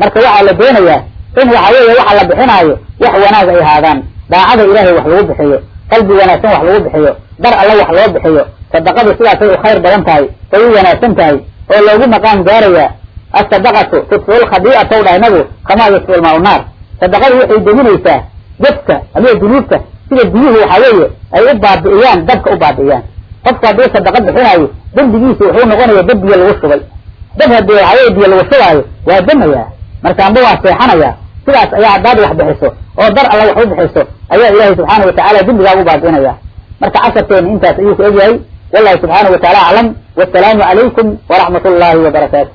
marka waxaa la doonayaa in waxa weeye waxa la bixinaayo wax wanaag ay ahaadaan daacada ilaahay wax lagu bixiyo qalbi wanaagsan wax lagu bixiyo dar alla wax loo bixiyo sadaqadu sidaasay u khayr badan tahay ay u wanaagsan tahay oo loogu maqaan gaaraya asadaqatu tudfiu lkhadii'ata w dhahay nabigu kamaa yudfiu lmaa naar. Sadaqadu waxay deginaysaa jadka ama dunuubta sida biyuhu waxa weeye ay u baabi'iyaan dabka u baabi'iyaan. Qofku haddii sadaqa bixinaayo dembigiisa wuxuu noqonaya biyo lagu shubay dab haddii waxa weye biyo lagu shubaayo waa demayaa marka amba waa seexanaya sidaas ayaa haddaad wax bixiso oo dar alla wax u bixiso ayaa ilaahay subxaana watacaala dembigaagu baabi'inaya marka casarkeeni intaas ayuu ku egyahay. Wallahu subxaana wataala aclam. Wasalaamu calaykum waraxmat ullaahi wabarakaatu